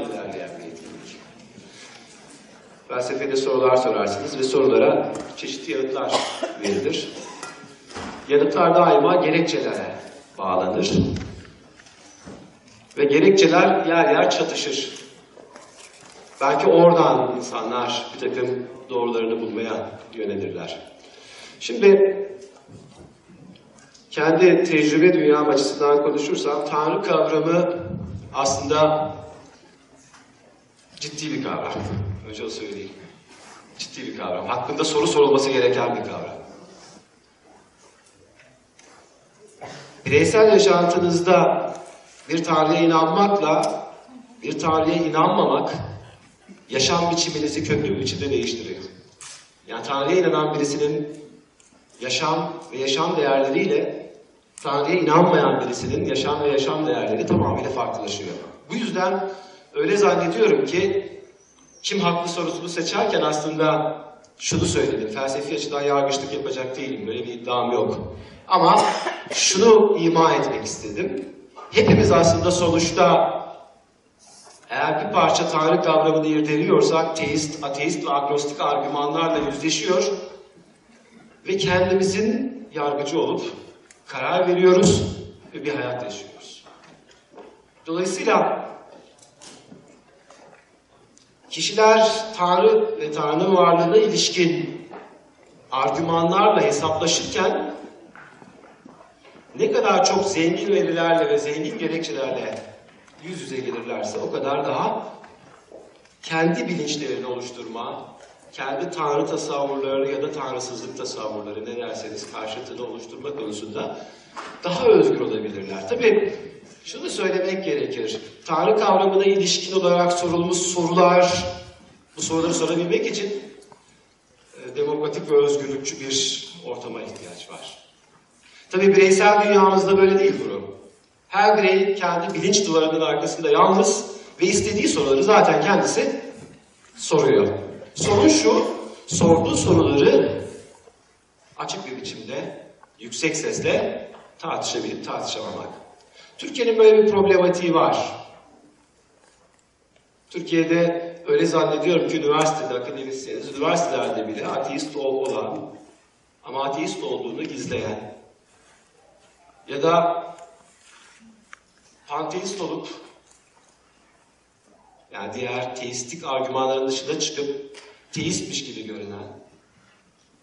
ilerleyen bir. Felsefede sorular sorarsınız ve sorulara çeşitli yanıtlar verilir. Yanıtlar daima gerekçelere bağlanır. Ve gerekçeler yer yer çatışır. Belki oradan insanlar bir takım doğrularını bulmaya yönelirler. Şimdi kendi tecrübe dünyam açısından konuşursam Tanrı kavramı aslında ciddi bir kavram. Önce o söyleyeyim. Ciddi bir kavram. Hakkında soru sorulması gereken bir kavram. Bireysel yaşantınızda bir Tanrı'ya inanmakla bir Tanrı'ya inanmamak yaşam biçiminizi köklü bir biçimde değiştiriyor. Yani Tanrı'ya inanan birisinin yaşam ve yaşam değerleriyle Tanrı'ya inanmayan birisinin yaşam ve yaşam değerleri tamamıyla farklılaşıyor. Bu yüzden öyle zannediyorum ki kim haklı sorusunu seçerken aslında şunu söyledim. Felsefi açıdan yargıçlık yapacak değilim. Böyle bir iddiam yok. Ama şunu ima etmek istedim. Hepimiz aslında sonuçta eğer bir parça Tanrı kavramını irdeliyorsak teist, ateist ve agnostik argümanlarla yüzleşiyor ve kendimizin yargıcı olup karar veriyoruz ve bir hayat yaşıyoruz. Dolayısıyla kişiler Tanrı ve Tanrı'nın varlığına ilişkin argümanlarla hesaplaşırken ne kadar çok zengin verilerle ve zengin gerekçelerle yüz yüze gelirlerse o kadar daha kendi bilinçlerini oluşturma, kendi tanrı tasavvurları ya da tanrısızlık tasavvurları ne derseniz karşıtını oluşturma konusunda daha özgür olabilirler. Tabii şunu söylemek gerekir. Tanrı kavramına ilişkin olarak sorulmuş sorular, bu soruları sorabilmek için e, demokratik ve özgürlükçü bir ortama ihtiyaç var. Tabii bireysel dünyamızda böyle değil durum. Her birey kendi bilinç duvarının arkasında yalnız ve istediği soruları zaten kendisi soruyor. Sorun şu, sorduğu soruları açık bir biçimde, yüksek sesle tartışabilip tartışamamak. Türkiye'nin böyle bir problematiği var. Türkiye'de öyle zannediyorum ki üniversitede, akademisyeniz, üniversitelerde bile ateist olan ama ateist olduğunu gizleyen ya da panteist olup yani diğer teistik argümanların dışında çıkıp teistmiş gibi görünen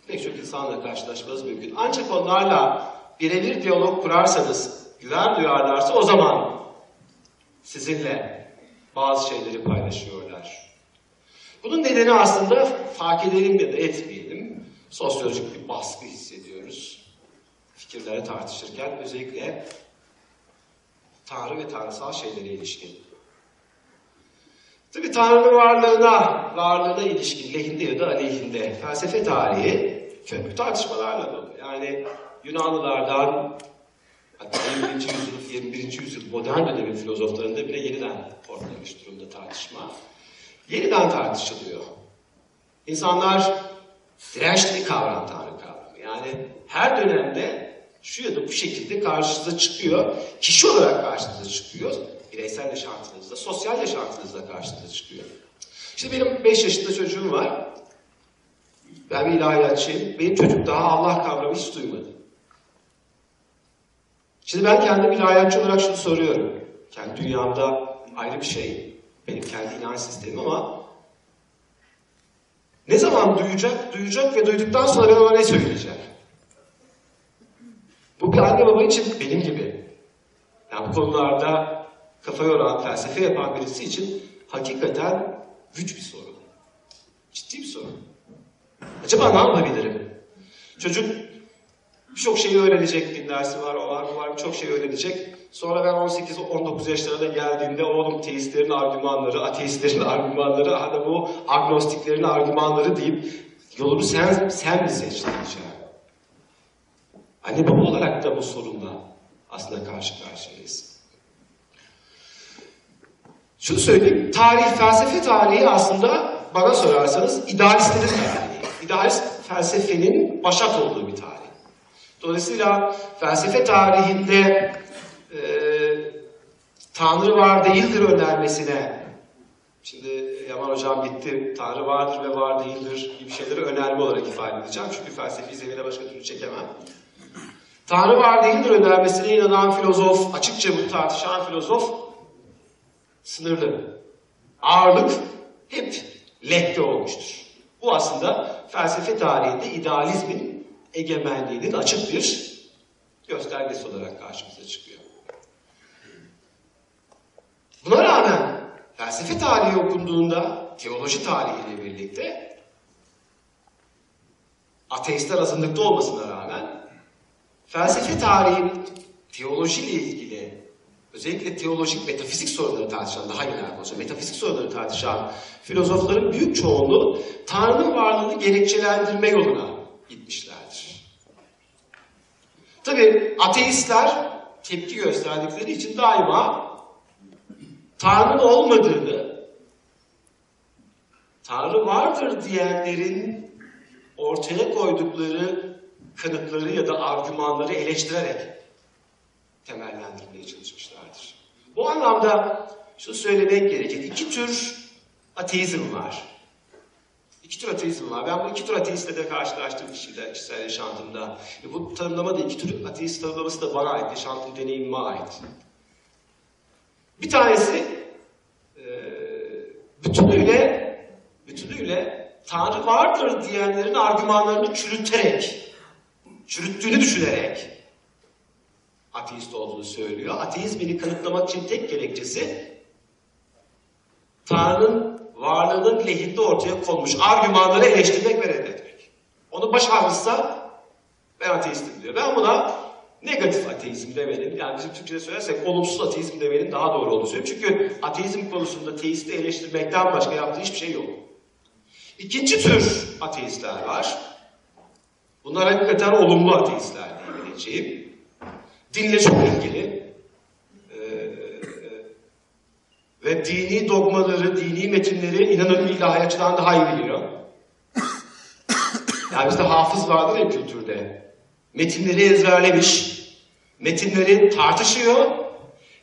pek çok insanla karşılaşmanız mümkün. Ancak onlarla birebir diyalog kurarsanız, güven duyarlarsa o zaman sizinle bazı şeyleri paylaşıyorlar. Bunun nedeni aslında fark edelim ya da etmeyelim. Sosyolojik bir baskı hissediyoruz. Fikirleri tartışırken özellikle Tanrı ve tanrısal şeylere ilişkin. Tabi Tanrı'nın varlığına, varlığına ilişkin lehinde ya da aleyhinde felsefe tarihi köklü tartışmalarla dolu. Yani Yunanlılardan hatta 20. yüzyıl, 21. yüzyıl modern dönemin filozoflarında bile yeniden ortalamış durumda tartışma. Yeniden tartışılıyor. İnsanlar dirençli kavram Tanrı kavramı. Yani her dönemde şu ya da bu şekilde karşınıza çıkıyor. Kişi olarak karşınıza çıkıyor. Bireysel yaşantınızda, sosyal yaşantınızda karşınıza çıkıyor. İşte benim 5 yaşında çocuğum var. Ben bir ilahiyatçıyım. Benim çocuk daha Allah kavramı hiç duymadı. Şimdi ben kendim ilahiyatçı olarak şunu soruyorum. Kendi dünyamda ayrı bir şey. Benim kendi inanç sistemim ama ne zaman duyacak, duyacak ve duyduktan sonra ben ona ne söyleyeceğim? Bu bir anne baba için benim gibi. Yani bu konularda kafa yoran, felsefe yapan birisi için hakikaten güç bir sorun. Ciddi bir sorun. Acaba ne yapabilirim? Çocuk birçok şeyi öğrenecek, din dersi var, o var, bu var, birçok şey öğrenecek. Sonra ben 18-19 yaşlarına geldiğimde oğlum teistlerin argümanları, ateistlerin argümanları, hadi bu agnostiklerin argümanları deyip yolunu sen, sen mi seçtin diyeceğim. Anne baba olarak da bu sorunla aslında karşı karşıyayız. Şunu söyleyeyim, tarih, felsefe tarihi aslında bana sorarsanız idealistlerin tarihi. İdealist felsefenin başat olduğu bir tarih. Dolayısıyla felsefe tarihinde e, Tanrı var değildir önermesine Şimdi Yaman Hocam gitti, Tanrı vardır ve var değildir gibi şeyleri önerme olarak ifade edeceğim. Çünkü felsefi zemine başka türlü çekemem. Tanrı var değildir önermesine inanan filozof, açıkça bunu tartışan filozof sınırlı. Ağırlık hep lehte olmuştur. Bu aslında felsefe tarihinde idealizmin egemenliğinin açık bir göstergesi olarak karşımıza çıkıyor. Buna rağmen felsefe tarihi okunduğunda teoloji tarihiyle birlikte ateistler azınlıkta olmasına rağmen felsefe tarihin teolojiyle ilgili özellikle teolojik metafizik soruları tartışan, daha genel olsa metafizik soruları tartışan filozofların büyük çoğunluğu Tanrı'nın varlığını gerekçelendirme yoluna gitmişlerdir. Tabi ateistler tepki gösterdikleri için daima Tanrı'nın olmadığını, Tanrı vardır diyenlerin ortaya koydukları kanıtları ya da argümanları eleştirerek temellendirmeye çalışmışlardır. Bu anlamda şunu söylemek gerekir. İki tür ateizm var. İki tür ateizm var. Ben bu iki tür ateistle de karşılaştım kişiler, kişisel yaşantımda. E bu tanımlama da iki tür ateist tanımlaması da bana ait, yaşantı deneyimime ait. Bir tanesi e, bütünüyle bütünüyle Tanrı vardır diyenlerin argümanlarını çürüterek, çürüttüğünü düşünerek ateist olduğunu söylüyor. Ateizmini kanıtlamak için tek gerekçesi Tanrı'nın varlığının lehinde ortaya konmuş argümanları eleştirmek ve reddetmek. Onu başarmışsa ben ateistim diyor. Ben buna negatif ateizm demenin, yani bizim Türkçe'de söylersek olumsuz ateizm demenin daha doğru olduğunu söylüyorum. Çünkü ateizm konusunda teisti eleştirmekten başka yaptığı hiçbir şey yok. İkinci tür ateistler var. Bunlar hakikaten olumlu ateistler diyebileceğim. Dinle çok ilgili. Ee, ve dini dogmaları, dini metinleri inanın ilahiyatçıdan daha iyi biliyor. Yani bizde hafız vardır ya kültürde. Metinleri ezberlemiş, metinleri tartışıyor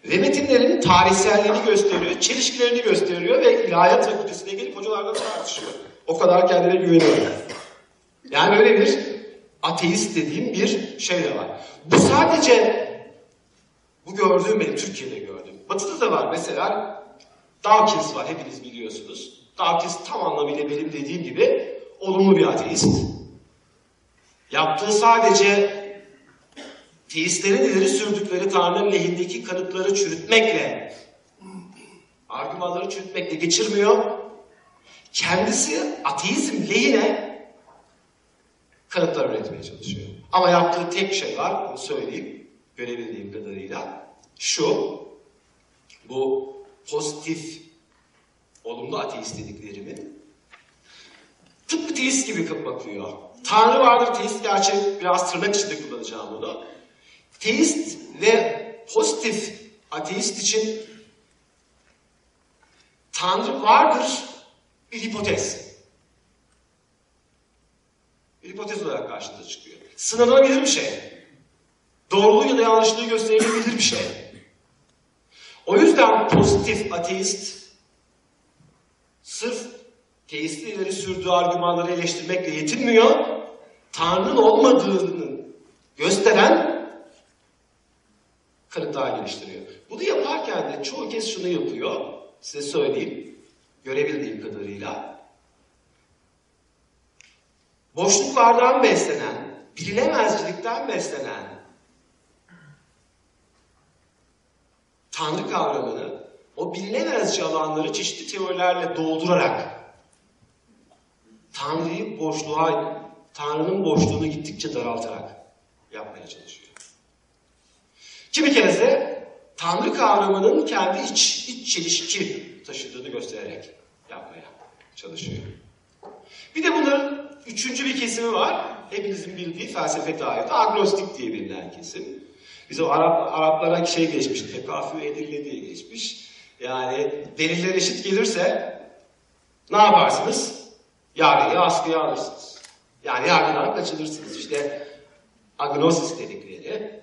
ve metinlerin tarihselliğini gösteriyor, çelişkilerini gösteriyor ve ilahiyat fakültesine gelip hocalarla tartışıyor. O kadar kendine güveniyor. Yani öyle bir ateist dediğim bir şey de var. Bu sadece bu gördüğüm benim Türkiye'de gördüğüm. Batı'da da var mesela Dawkins var hepiniz biliyorsunuz. Dawkins tam anlamıyla benim dediğim gibi olumlu bir ateist. Yaptığı sadece teistlerin ileri sürdükleri Tanrı'nın lehindeki kanıtları çürütmekle, argümanları çürütmekle geçirmiyor. Kendisi ateizm lehine kanıtlar üretmeye çalışıyor. Ama yaptığı tek şey var, onu söyleyeyim, görebildiğim kadarıyla. Şu, bu pozitif, olumlu ateist dediklerimin tıpkı teist gibi bakıyor. Tanrı vardır, teist gerçi biraz tırnak içinde kullanacağım bunu. Teist ve pozitif ateist için Tanrı vardır bir hipotez. Bir hipotez olarak karşımıza çıkıyor. Sınanabilir bir şey. Doğruluğu ya da yanlışlığı gösterilebilir bir şey. O yüzden pozitif ateist sırf teistin ileri sürdüğü argümanları eleştirmekle yetinmiyor. Tanrı'nın olmadığını gösteren kanıtlar geliştiriyor. Bunu yaparken de çoğu kez şunu yapıyor. Size söyleyeyim. Görebildiğim kadarıyla. Boşluklardan beslenen, bilinemezcilikten beslenen Tanrı kavramını o bilinemezci alanları çeşitli teorilerle doldurarak Tanrı'yı boşluğa, Tanrı'nın boşluğunu gittikçe daraltarak yapmaya çalışıyor. Kimi kez de Tanrı kavramının kendi iç, iç çelişki taşıdığını göstererek yapmaya çalışıyor. Bir de bunların üçüncü bir kesimi var. Hepinizin bildiği felsefe tarihinde agnostik diye bilinen kesim. Bizim Arap, Araplara şey geçmiş, tekafü edildi diye geçmiş. Yani deliller eşit gelirse ne yaparsınız? Yargıyı askıya alırsınız. Yani yargıdan kaçınırsınız. İşte agnosis dedikleri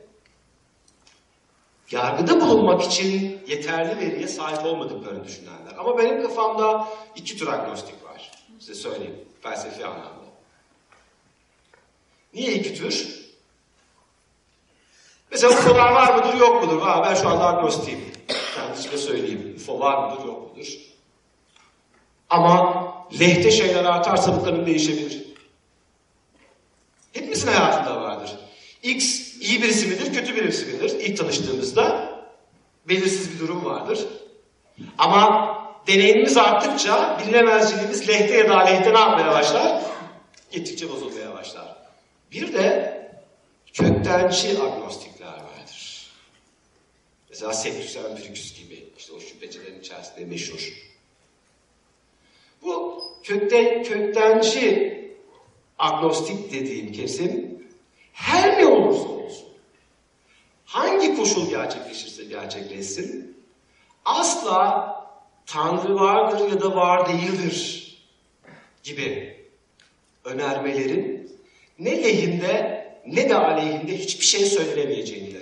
yargıda bulunmak için yeterli veriye sahip olmadıklarını düşünenler. Ama benim kafamda iki tür agnostik var. Size söyleyeyim felsefi anlamda. Niye iki tür? Mesela UFO'lar var mıdır yok mudur? Ha, ben şu anda agnostiyim. Kendisine söyleyeyim. UFO var mıdır yok mudur? Ama lehte şeyler artarsa bu kanım değişebilir. Hepimizin hayatında vardır. X iyi birisi midir, kötü birisi midir? İlk tanıştığımızda belirsiz bir durum vardır. Ama deneyimimiz arttıkça bilinemezciliğimiz lehte ya da aleyhte ne yapmaya başlar? Gittikçe bozulmaya başlar. Bir de köktenci vardır. Mesela Septus Empiricus gibi, işte o şüphecilerin içerisinde meşhur. Bu kökte, köktenci agnostik dediğim kesim her ne olursa olsun, hangi koşul gerçekleşirse gerçekleşsin, asla Tanrı vardır ya da var değildir gibi önermelerin ne lehinde ne de aleyhinde hiçbir şey söylenemeyeceğini.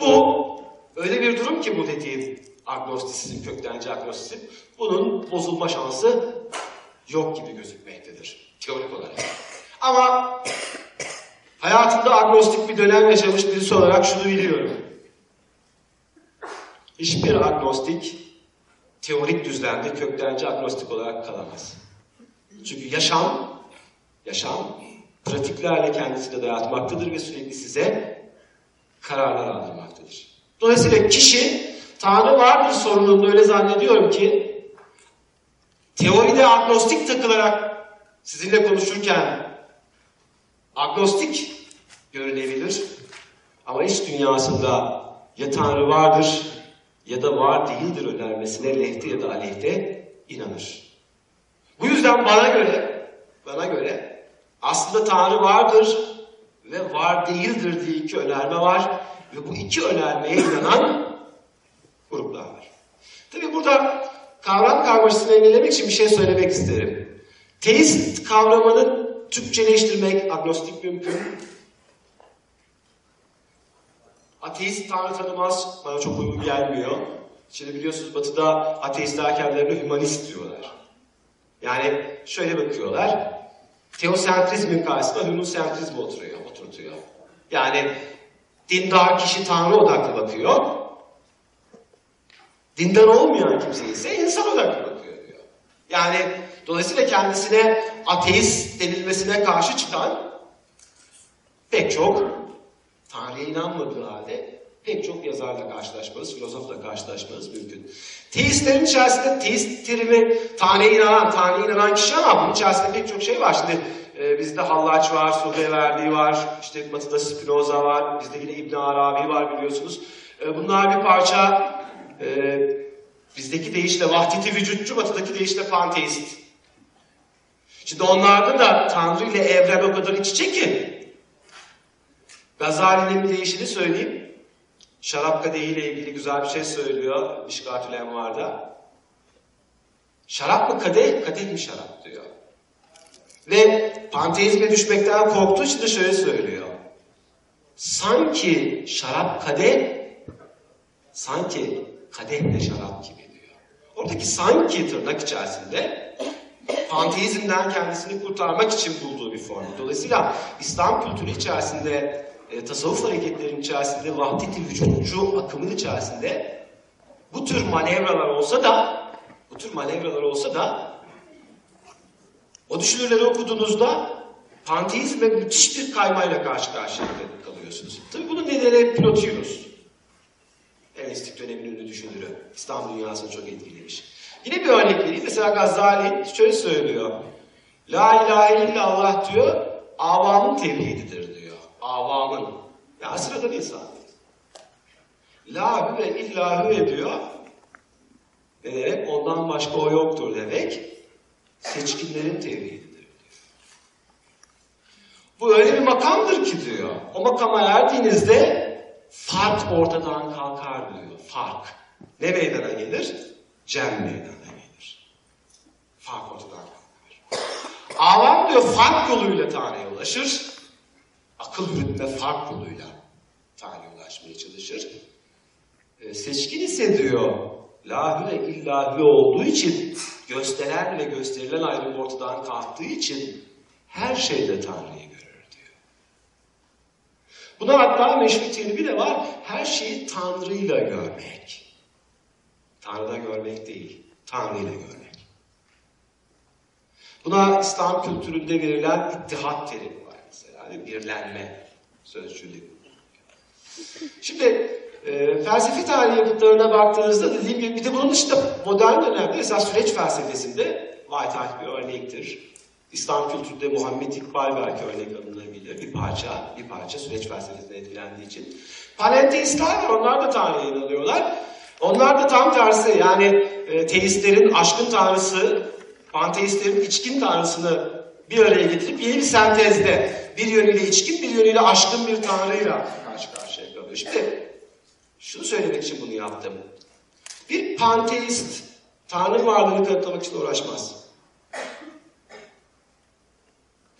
Bu öyle bir durum ki bu dediğim agnostisizm, köktenci agnostisizm, bunun bozulma şansı yok gibi gözükmektedir teorik olarak. Ama hayatımda agnostik bir dönem yaşamış birisi olarak şunu biliyorum. Hiçbir agnostik teorik düzlemde köktenci agnostik olarak kalamaz. Çünkü yaşam, yaşam pratiklerle kendisini dayatmaktadır ve sürekli size kararlar aldırmaktadır. Dolayısıyla kişi Tanrı vardır sorununda öyle zannediyorum ki teoride agnostik takılarak sizinle konuşurken agnostik görünebilir ama iç dünyasında ya Tanrı vardır ya da var değildir önermesine lehte ya da aleyhte inanır. Bu yüzden bana göre bana göre aslında Tanrı vardır ve var değildir diye iki önerme var ve bu iki önermeye inanan gruplar var. Tabi burada kavram karmaşasını engellemek için bir şey söylemek isterim. Teist kavramını Türkçeleştirmek agnostik mümkün. Ateist tanrı tanımaz bana çok uygun gelmiyor. Şimdi biliyorsunuz batıda ateistler kendilerine hümanist diyorlar. Yani şöyle bakıyorlar. Teosentrizmin karşısında hümanistizm oturuyor, oturtuyor. Yani dindar kişi tanrı odaklı bakıyor. Dindar olmayan kimse ise insan odaklı bakıyor diyor. Yani dolayısıyla kendisine ateist denilmesine karşı çıkan pek çok Tanrı'ya inanmadığı halde pek çok yazarla karşılaşmanız, filozofla karşılaşmanız mümkün. Teistlerin içerisinde teist terimi Tanrı'ya inanan, Tanrı'ya inanan kişi ama bunun içerisinde pek çok şey var. Şimdi e, bizde Hallaç var, Sudeverdi var, işte Batı'da Spinoza var, bizde yine İbn Arabi var biliyorsunuz. E, bunlar bir parça e, bizdeki deyişle vahdeti vücutçu, Batı'daki deyişle panteist. Şimdi onlarda da Tanrı ile evren o kadar iç içe ki Gazali'nin bir deyişini söyleyeyim. Şarap kadehi ile ilgili güzel bir şey söylüyor Mişkatül Envar'da. Şarap mı kadeh, kadeh mi şarap diyor. Ve panteizme düşmekten korktuğu için de şöyle söylüyor. Sanki şarap kadeh, sanki kadeh de şarap gibi diyor. Oradaki sanki tırnak içerisinde panteizmden kendisini kurtarmak için bulduğu bir form. Dolayısıyla İslam kültürü içerisinde, e, tasavvuf hareketlerinin içerisinde, vahdeti vücutçu akımın içerisinde bu tür manevralar olsa da bu tür manevralar olsa da o düşünürleri okuduğunuzda panteizme müthiş bir kaymayla karşı karşıya kalıyorsunuz. Tabi bunun nedeni Plotinus. Helenistik dönemin ünlü düşünürü. İslam dünyasını çok etkilemiş. Yine bir örnek vereyim. Mesela Gazali şöyle söylüyor. La ilahe illallah diyor, avamın tevhididir diyor. Avamın. Ya sıradan insan. La ve illa hüve diyor. Ne demek? Ondan başka o yoktur demek. Seçkinlerin tevhididir diyor. Bu öyle bir makamdır ki diyor. O makama erdiğinizde fark ortadan kalkar diyor. Fark. Ne meydana gelir? Cem meydana gelir. Fark ortadan kalkar. Avam diyor fark yoluyla Tanrı'ya ulaşır. Akıl yürütme fark yoluyla Tanrı'ya yaklaşmaya çalışır. E, seçkin ise diyor, lahüre illahüre olduğu için, gösteren ve gösterilen ayrım ortadan kalktığı için her şeyde Tanrı'yı görür diyor. Buna hatta meşru terimi de var, her şeyi Tanrı'yla görmek. Tanrı'da görmek değil, Tanrı'yla görmek. Buna İslam kültüründe verilen ittihat terimi var mesela, birlenme sözcüğü. Şimdi e, felsefi tarih yapıtlarına baktığınızda dediğim gibi bir de bunun dışında modern dönemde mesela süreç felsefesinde Whitehead bir örnektir. İslam kültüründe Muhammed İkbal belki örnek alınabilir. Bir parça, bir parça süreç felsefesine etkilendiği için. Panenteistler var, onlar da Tanrı'ya inanıyorlar. Onlar da tam tersi yani e, teistlerin aşkın tanrısı, panteistlerin içkin tanrısını bir araya getirip yeni bir sentezde bir yönüyle içkin bir yönüyle aşkın bir tanrıyla karşı karşıya kalıyor. Şimdi şunu söylemek için bunu yaptım. Bir panteist tanrı varlığını kanıtlamak için uğraşmaz.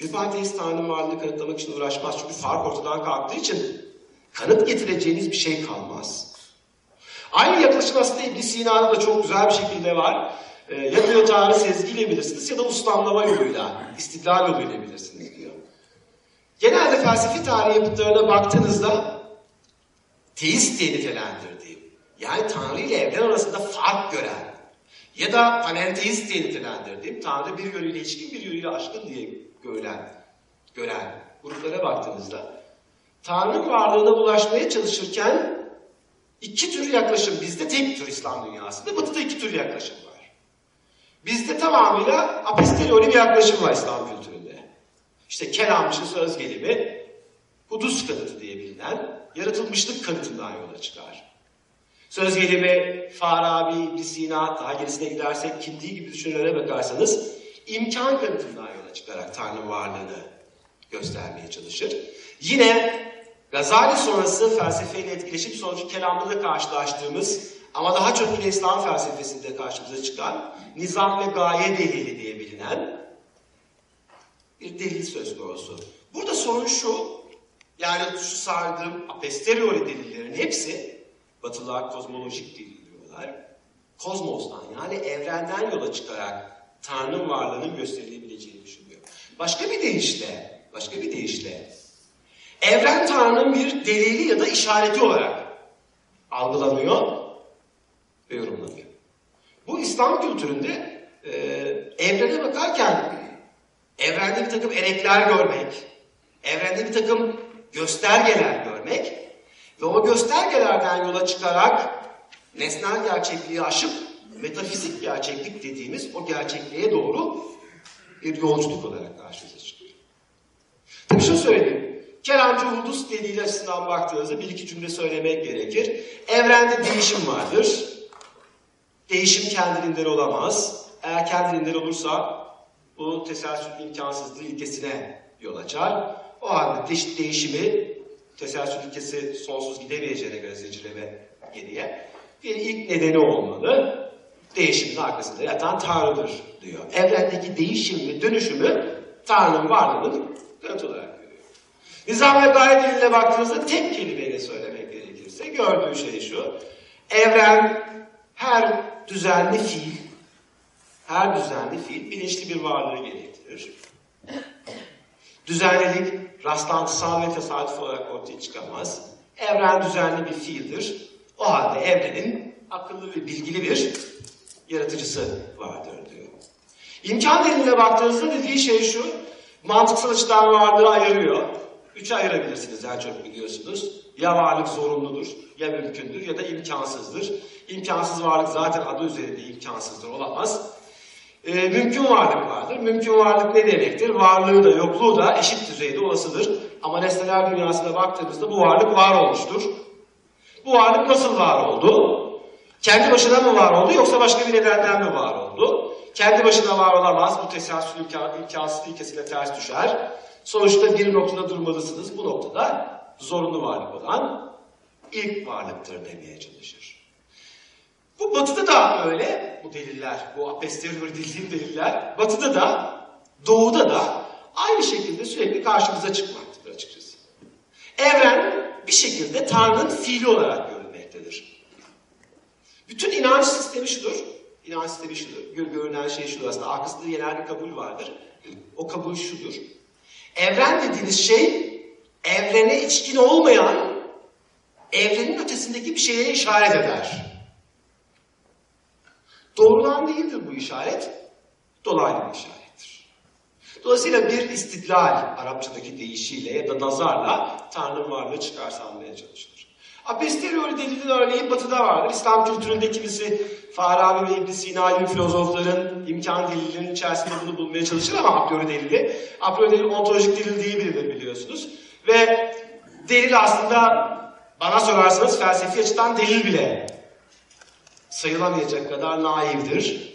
Bir panteist tanrı varlığını kanıtlamak için uğraşmaz. Çünkü fark ortadan kalktığı için kanıt getireceğiniz bir şey kalmaz. Aynı yaklaşım aslında ibn Sina'da da çok güzel bir şekilde var. E, ya diyor Tanrı sezgiyle bilirsiniz ya da ustamlama yoluyla, istiklal yoluyla bilirsiniz diyor. Genelde felsefi tarih yapıtlarına baktığınızda teist diye nitelendirdiğim, yani Tanrı ile evren arasında fark gören ya da panenteist diye nitelendirdiğim, Tanrı bir yönüyle ilişkin bir yönüyle aşkın diye gören, gören gruplara baktığınızda Tanrı varlığına ulaşmaya çalışırken iki tür yaklaşım, bizde tek tür İslam dünyasında, batıda iki tür yaklaşım var. Bizde tamamıyla aposteriori bir yaklaşım var İslam kültüründe. İşte kelamcı söz gelimi, hudus kanıtı diye bilinen yaratılmışlık kanıtından yola çıkar. Söz gelimi Farabi, İbn Sina, daha gerisine gidersek Kindi gibi düşüncelere bakarsanız imkan kanıtından yola çıkarak Tanrı varlığını göstermeye çalışır. Yine Gazali sonrası felsefeyle etkileşim sonucu kelamda da karşılaştığımız ama daha çok yine İslam felsefesinde karşımıza çıkan nizam ve gaye delili diye bilinen bir delil söz konusu. Burada sorun şu, yani şu sardığım apesteriori delillerin hepsi, Batılılar kozmolojik delil diyorlar, kozmostan yani evrenden yola çıkarak Tanrı'nın varlığının gösterilebileceğini düşünüyor. Başka bir deyişle, başka bir deyişle, evren Tanrı'nın bir delili ya da işareti olarak algılanıyor ve yorumlanıyor. Bu İslam kültüründe e, evrene bakarken evrende bir takım erekler görmek, evrende bir takım göstergeler görmek ve o göstergelerden yola çıkarak nesnel gerçekliği aşıp metafizik gerçeklik dediğimiz o gerçekliğe doğru bir yolculuk olarak karşımıza çıkıyor. Tabii şunu söyleyeyim. Kelamcı Hudus dediği açısından baktığınızda bir iki cümle söylemek gerekir. Evrende değişim vardır. Değişim kendiliğinden olamaz. Eğer kendiliğinden olursa bu teselsül imkansızlığı ilkesine yol açar. O halde de değişimi teselsül ilkesi sonsuz gidemeyeceğine göre zincirleme geriye bir ilk nedeni olmalı. Değişimin arkasında yatan Tanrı'dır diyor. Evrendeki değişim ve dönüşümü Tanrı'nın varlığının kanıt olarak görüyor. Nizam ve gaye diline baktığınızda tek kelimeyle söylemek gerekirse gördüğü şey şu. Evren her düzenli fiil, her düzenli fiil bilinçli bir varlığı gerektirir. Düzenlilik rastlantısal ve tesadüf olarak ortaya çıkamaz. Evren düzenli bir fiildir. O halde evrenin akıllı ve bilgili bir yaratıcısı vardır diyor. İmkan diliyle baktığınızda dediği şey şu, mantıksal açıdan varlığı ayırıyor. Üçe ayırabilirsiniz yani çok biliyorsunuz. Ya varlık zorunludur, ya mümkündür ya da imkansızdır. İmkansız varlık zaten adı üzerinde imkansızdır, olamaz. Ee, mümkün varlık vardır. Mümkün varlık ne demektir? Varlığı da yokluğu da eşit düzeyde olasıdır. Ama nesneler dünyasına baktığımızda bu varlık var olmuştur. Bu varlık nasıl var oldu? Kendi başına mı var oldu yoksa başka bir nedenden mi var oldu? Kendi başına var olamaz. Bu teselsül imkan, imkansız ters düşer. Sonuçta bir noktada durmalısınız. Bu noktada zorunlu varlık olan ilk varlıktır demeye çalışır. Bu batıda da öyle bu deliller, bu apesteriori dediğim deliller batıda da doğuda da aynı şekilde sürekli karşımıza çıkmaktadır açıkçası. Evren bir şekilde Tanrı'nın fiili olarak görülmektedir. Bütün inanç sistemi şudur. İnanç sistemi şudur. Gör, görünen şey şudur aslında. Arkasında genel bir kabul vardır. O kabul şudur. Evren dediğiniz şey evrene içkin olmayan evrenin ötesindeki bir şeye işaret eder. Doğrudan değildir bu işaret, dolaylı bir işarettir. Dolayısıyla bir istidlal, Arapçadaki deyişiyle ya da nazarla Tanrı'nın varlığı çıkarsanmaya çalışılır. Aposteriori delilin örneği batıda vardır. İslam kültüründe kimisi Farabi ve İbn Sina gibi filozofların imkan delillerinin içerisinde bunu bulmaya çalışır ama a priori delili. A priori delil ontolojik delil değil bilinir biliyorsunuz. Ve delil aslında bana sorarsanız felsefi açıdan delil bile sayılamayacak kadar naivdir.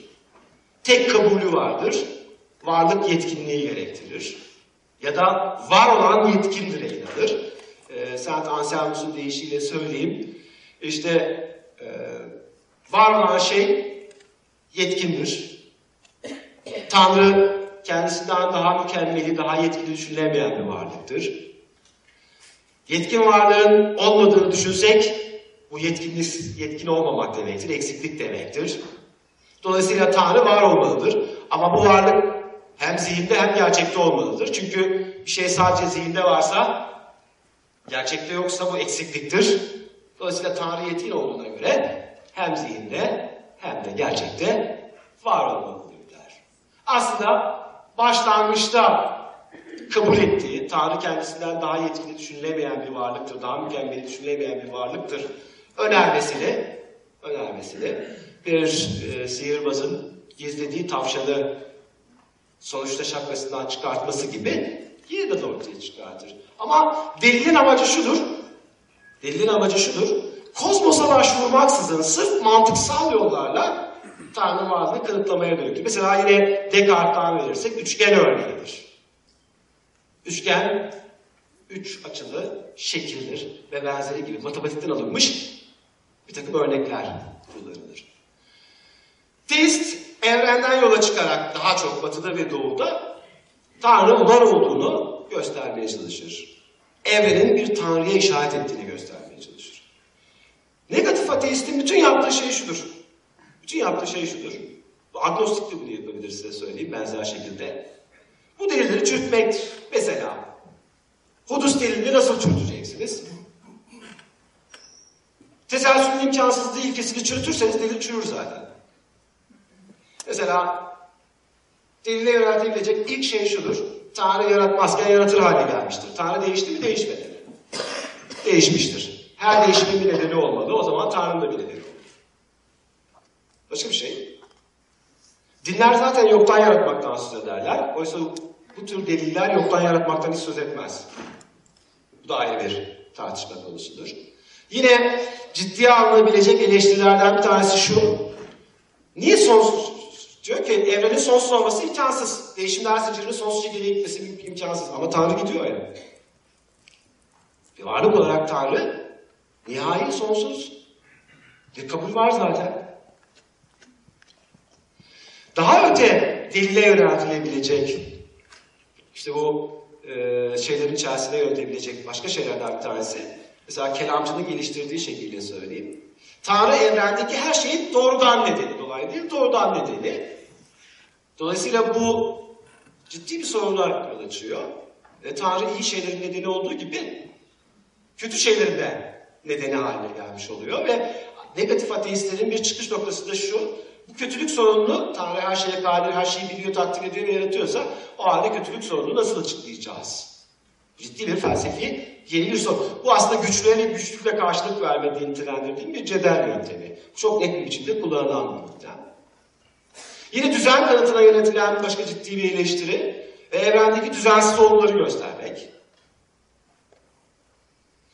Tek kabulü vardır. Varlık yetkinliği gerektirir. Ya da var olan yetkindir inanır. Ee, Saint Anselmus'un deyişiyle söyleyeyim. İşte e, var olan şey yetkindir. Tanrı kendisinden daha mükemmeli, daha yetkili düşünülemeyen bir varlıktır. Yetkin varlığın olmadığını düşünsek bu yetkinlik, yetkin olmamak demektir, eksiklik demektir. Dolayısıyla Tanrı var olmalıdır. Ama bu varlık hem zihinde hem gerçekte olmalıdır. Çünkü bir şey sadece zihinde varsa, gerçekte yoksa bu eksikliktir. Dolayısıyla Tanrı yetkin olduğuna göre hem zihinde hem de gerçekte var olmalıdır der. Aslında başlangıçta kabul ettiği, Tanrı kendisinden daha yetkili düşünülemeyen bir varlıktır, daha mükemmel düşünülemeyen bir varlıktır önermesini, önermesini bir e, sihirbazın gizlediği tavşanı sonuçta şapkasından çıkartması gibi yine de ortaya çıkartır. Ama delilin amacı şudur, delilin amacı şudur, kozmosa başvurmaksızın sırf mantıksal yollarla Tanrı varlığını kanıtlamaya dönüktür. Mesela yine Descartes'tan verirsek üçgen örneğidir. Üçgen üç açılı şekildir ve benzeri gibi matematikten alınmış bir takım örnekler kullanılır. Teist evrenden yola çıkarak daha çok batıda ve doğuda Tanrı var olduğunu göstermeye çalışır. Evrenin bir Tanrı'ya işaret ettiğini göstermeye çalışır. Negatif ateistin bütün yaptığı şey şudur. Bütün yaptığı şey şudur. Bu agnostik de bunu yapabilir size söyleyeyim benzer şekilde. Bu delilleri çürütmek mesela. Hudus delilini nasıl çürüteceksiniz? Teselsülün imkansızlığı ilkesini çürütürseniz delil çürür zaten. Mesela delile yöneltilecek ilk şey şudur. Tanrı yaratmazken yaratır hale gelmiştir. Tanrı değişti mi değişmedi mi? Değişmiştir. Her değişimin bir nedeni olmalı. O zaman Tanrı'nın da bir nedeni olur. Başka bir şey. Dinler zaten yoktan yaratmaktan söz ederler. Oysa bu tür deliller yoktan yaratmaktan hiç söz etmez. Bu da ayrı bir tartışma konusudur. Yine ciddiye alınabilecek eleştirilerden bir tanesi şu. Niye sonsuz? Diyor ki evrenin sonsuz olması imkansız. Değişimler zincirinin sonsuz şekilde gitmesi imkansız. Ama Tanrı gidiyor ya. Bir varlık olarak Tanrı nihai sonsuz. Bir kabul var zaten. Daha öte delile yöneltilebilecek işte bu e, şeylerin içerisine yöneltebilecek başka şeylerden bir tanesi. Mesela kelamcının geliştirdiği şekilde söyleyeyim. Tanrı evrendeki her şeyin doğrudan nedeni. Dolayı değil, doğrudan nedeni. Dolayısıyla bu ciddi bir sorunlar yol açıyor. E, Tanrı iyi şeylerin nedeni olduğu gibi kötü şeylerin de nedeni haline gelmiş oluyor ve negatif ateistlerin bir çıkış noktası da şu. Bu kötülük sorununu Tanrı her şeye kadir, her şeyi biliyor, takdir ediyor ve yaratıyorsa o halde kötülük sorununu nasıl açıklayacağız? Ciddi bir felsefi yeni soru. Bu aslında güçlere güçlükle karşılık vermediğini nitelendirdiğim bir cedel yöntemi. Çok net bir biçimde kullanılan bir yöntem. Yine düzen kanıtına yönetilen başka ciddi bir eleştiri ve evrendeki düzensiz olguları göstermek.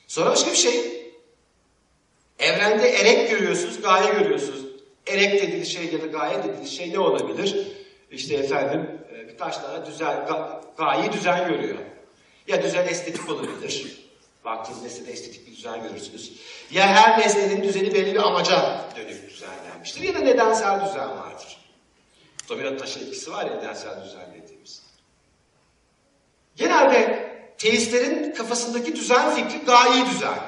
Sonra başka bir şey. Evrende erek görüyorsunuz, gaye görüyorsunuz. Erek dediğiniz şey ya da gaye dediğiniz şey ne olabilir? İşte efendim birkaç tane düzen, ga, gayi düzen görüyor. Ya düzen estetik olabilir. Baktığınız nesnede estetik bir düzen görürsünüz. Ya her nesnenin düzeni belli bir amaca dönük düzenlenmiştir. Ya da nedensel düzen vardır. Domino taşı etkisi var ya nedensel düzen dediğimiz. Genelde teistlerin kafasındaki düzen fikri gayi düzen.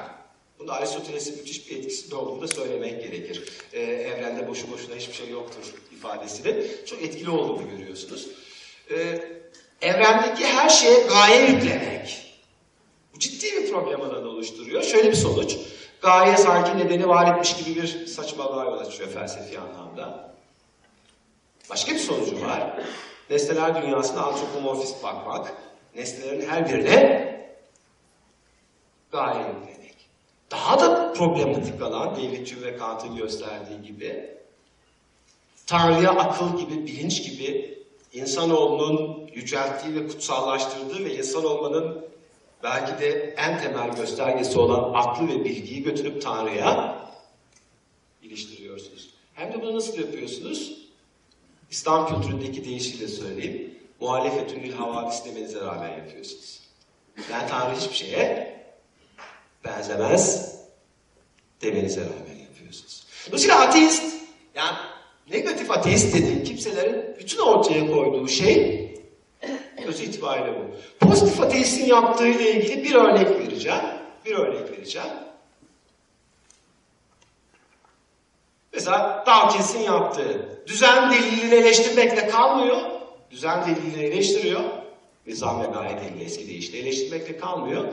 Bunda Aristoteles'in müthiş bir etkisi olduğunu da söylemek gerekir. Ee, evrende boşu boşuna hiçbir şey yoktur ifadesinin çok etkili olduğunu görüyorsunuz. Ee, evrendeki her şeye gaye yüklemek. Bu ciddi bir problem alanı oluşturuyor. Şöyle bir sonuç. Gaye sanki nedeni var etmiş gibi bir saçmalığa yol açıyor felsefi anlamda. Başka bir sonucu var. Nesneler dünyasına antropomorfist bakmak. Nesnelerin her birine gaye yüklemek. Daha da problematik alan David Hume ve Kant'ın gösterdiği gibi Tanrı'ya akıl gibi, bilinç gibi insanoğlunun yücelttiği ve kutsallaştırdığı ve insan olmanın belki de en temel göstergesi olan aklı ve bilgiyi götürüp Tanrı'ya iliştiriyorsunuz. Hem de bunu nasıl yapıyorsunuz? İslam kültüründeki deyişiyle söyleyeyim. Muhalefetün havadis demenize rağmen yapıyorsunuz. Yani Tanrı hiçbir şeye benzemez demenize rağmen yapıyorsunuz. Dolayısıyla ateist, yani negatif ateist dediğim kimselerin bütün ortaya koyduğu şey öz itibariyle bu. Pozitif ateistin yaptığıyla ilgili bir örnek vereceğim. Bir örnek vereceğim. Mesela Dawkins'in yaptığı düzen delilini eleştirmekle kalmıyor. Düzen delilini eleştiriyor. Nizam ve gaye delili eski deyişle eleştirmekle kalmıyor.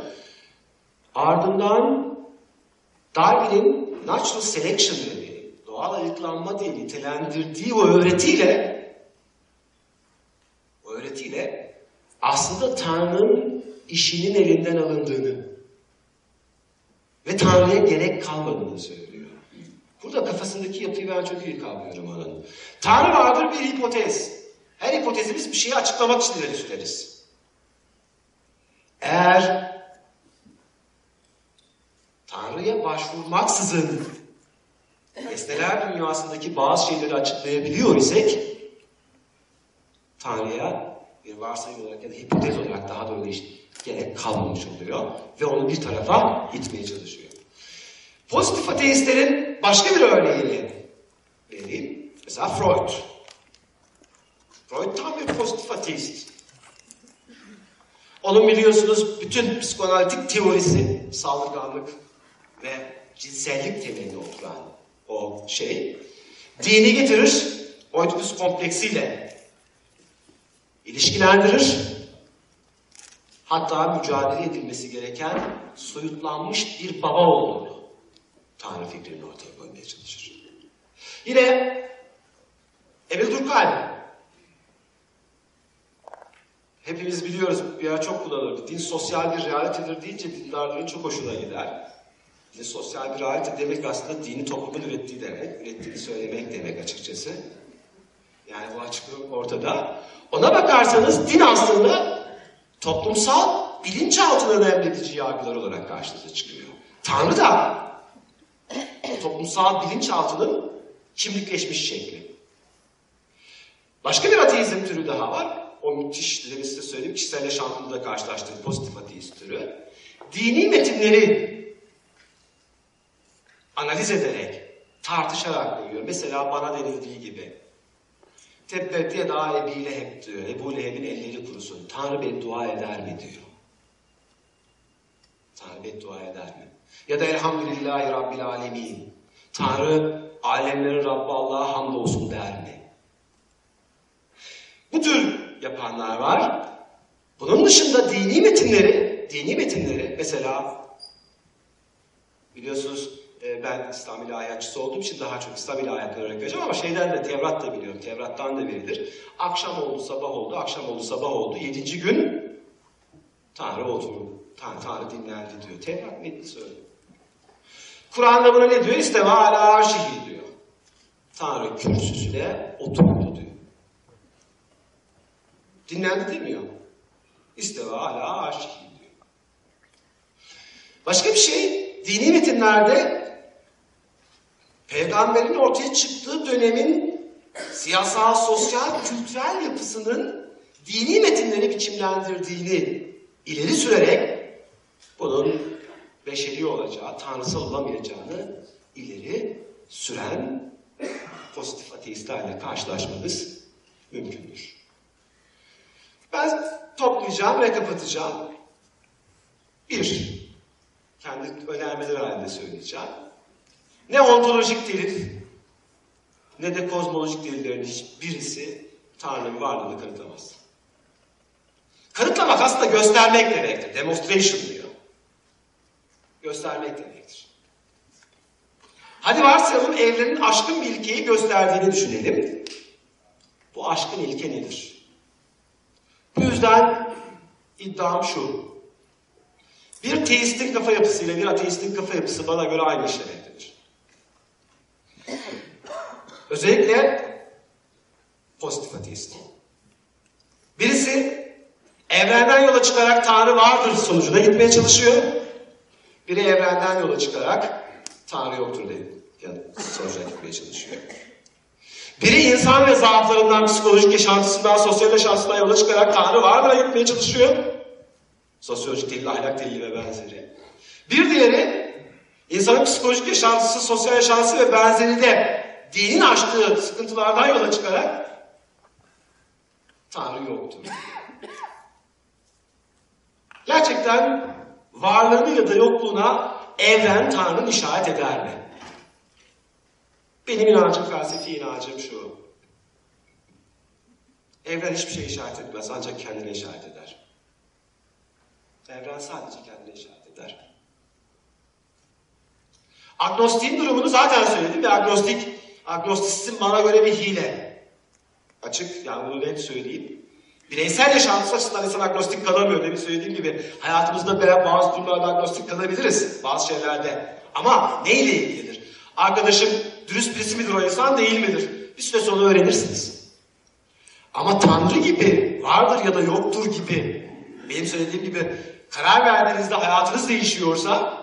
Ardından Darwin'in natural selection dediği, doğal ayıklanma diye nitelendirdiği o öğretiyle o öğretiyle aslında Tanrı'nın işinin elinden alındığını ve Tanrı'ya gerek kalmadığını söylüyor. Burada kafasındaki yapıyı ben çok iyi kavruyorum onun. Tanrı vardır bir hipotez. Her hipotezimiz bir şeyi açıklamak için ileri süreriz. Eğer Tanrı'ya başvurmaksızın nesneler dünyasındaki bazı şeyleri açıklayabiliyor isek Tanrı'ya bir varsayım olarak ya da hipotez olarak daha doğru işte gerek kalmamış oluyor ve onu bir tarafa itmeye çalışıyor. Pozitif ateistlerin başka bir örneğini vereyim. Mesela Freud. Freud tam bir pozitif ateist. Onun biliyorsunuz bütün psikoanalitik teorisi saldırganlık ve cinsellik temelinde oturan o şey. Dini getirir, Oedipus kompleksiyle ilişkilendirir. Hatta mücadele edilmesi gereken soyutlanmış bir baba olduğunu Tanrı fikrini ortaya koymaya çalışır. Yine Emil Durkheim. Hepimiz biliyoruz bir çok kullanılırdı. Din sosyal bir realitedir deyince dindarların çok hoşuna gider. Din sosyal bir realite demek aslında dini toplumun ürettiği demek. Ürettiğini söylemek demek açıkçası. Yani bu açıklık ortada. Ona bakarsanız din aslında toplumsal bilinçaltının emredici yargılar olarak karşınıza çıkıyor. Tanrı da toplumsal bilinçaltının kimlikleşmiş şekli. Başka bir ateizm türü daha var. O müthiş, demin size söyleyeyim, kişisel yaşantımda da karşılaştığım pozitif ateist türü. Dini metinleri analiz ederek, tartışarak koyuyor. Mesela bana denildiği gibi. Tebbet ya da Ebi Leheb diyor. Ebu Leheb'in elleri kurusun. Tanrı beddua eder mi diyor. Tanrı beddua eder mi? Ya da Elhamdülillahi Rabbil Alemin. Tanrı alemlerin Rabbi Allah'a hamdolsun der mi? Bu tür yapanlar var. Bunun dışında dini metinleri, dini metinleri mesela biliyorsunuz e, ben İslam ilahiyatçısı olduğum için daha çok İslam ilahiyatları örnek vereceğim ama şeyden de Tevrat da biliyorum. Tevrat'tan da verilir. Akşam oldu, sabah oldu, akşam oldu, sabah oldu. Yedinci gün Tanrı oturdu. Tanrı, Tanrı dinlendi diyor. Tevrat metni söylüyor. Kur'an'da buna ne diyor? İsteva ala arşihi diyor. Tanrı kürsüsüne oturdu diyor. Dinlendi demiyor. İsteva ala arşihi diyor. Başka bir şey, dini metinlerde peygamberin ortaya çıktığı dönemin siyasal, sosyal, kültürel yapısının dini metinleri biçimlendirdiğini ileri sürerek bunun beşeri olacağı, tanrısal olamayacağını ileri süren pozitif ateistlerle karşılaşmamız mümkündür. Ben toplayacağım ve kapatacağım. Bir, kendi önermeler halinde söyleyeceğim. Ne ontolojik delil ne de kozmolojik delillerin hiçbirisi Tanrı'nın varlığını kanıtlamaz. Kanıtlamak aslında göstermek demektir. Demonstration diyor. Göstermek demektir. Hadi varsayalım evrenin aşkın bir ilkeyi gösterdiğini düşünelim. Bu aşkın ilke nedir? Bu yüzden iddiam şu. Bir teistin kafa yapısıyla bir ateistin kafa yapısı bana göre aynı işe demektedir. Özellikle pozitif ateist. Birisi evrenden yola çıkarak Tanrı vardır sonucuna gitmeye çalışıyor. Biri evrenden yola çıkarak Tanrı yoktur diye sonucuna gitmeye çalışıyor. Biri insan ve zaaflarından, psikolojik yaşantısından, sosyal yaşantısından yola çıkarak Tanrı vardır gitmeye çalışıyor. Sosyolojik delil, ahlak delili ve benzeri. Bir diğeri insanın psikolojik yaşantısı, sosyal yaşantısı ve benzeri de dinin açtığı sıkıntılardan yola çıkarak Tanrı yoktur. Gerçekten varlığını ya da yokluğuna evren Tanrı'nın işaret eder mi? Benim inancım, felsefi inancım şu. Evren hiçbir şey işaret etmez ancak kendine işaret eder. Evren sadece kendine işaret eder. Agnostiğin durumunu zaten söyledim. Bir agnostik, agnostisizm bana göre bir hile. Açık, yani bunu net söyleyeyim. Bireysel yaşantısı açısından insan agnostik kalamıyor. Demin söylediğim gibi hayatımızda veya bazı durumlarda agnostik kalabiliriz. Bazı şeylerde. Ama neyle ilgilidir? Arkadaşım dürüst birisi midir o insan değil midir? Bir süre sonra öğrenirsiniz. Ama Tanrı gibi, vardır ya da yoktur gibi, benim söylediğim gibi karar verdiğinizde hayatınız değişiyorsa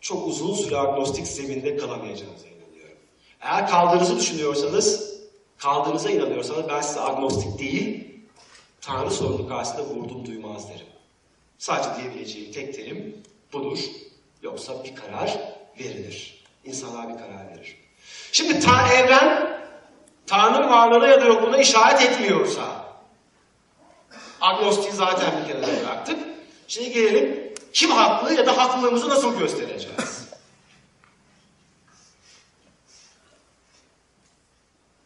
çok uzun süre agnostik zeminde kalamayacağınıza inanıyorum. Eğer kaldığınızı düşünüyorsanız, kaldığınıza inanıyorsanız ben size agnostik değil, Tanrı sorunu karşısında vurdum duymaz derim. Sadece diyebileceğim tek terim budur. Yoksa bir karar verilir. İnsanlar bir karar verir. Şimdi ta evren Tanrı'nın varlığına ya da yokluğuna işaret etmiyorsa agnostiği zaten bir kenara bıraktık. Şimdi gelelim kim haklı ya da haklılığımızı nasıl göstereceğiz?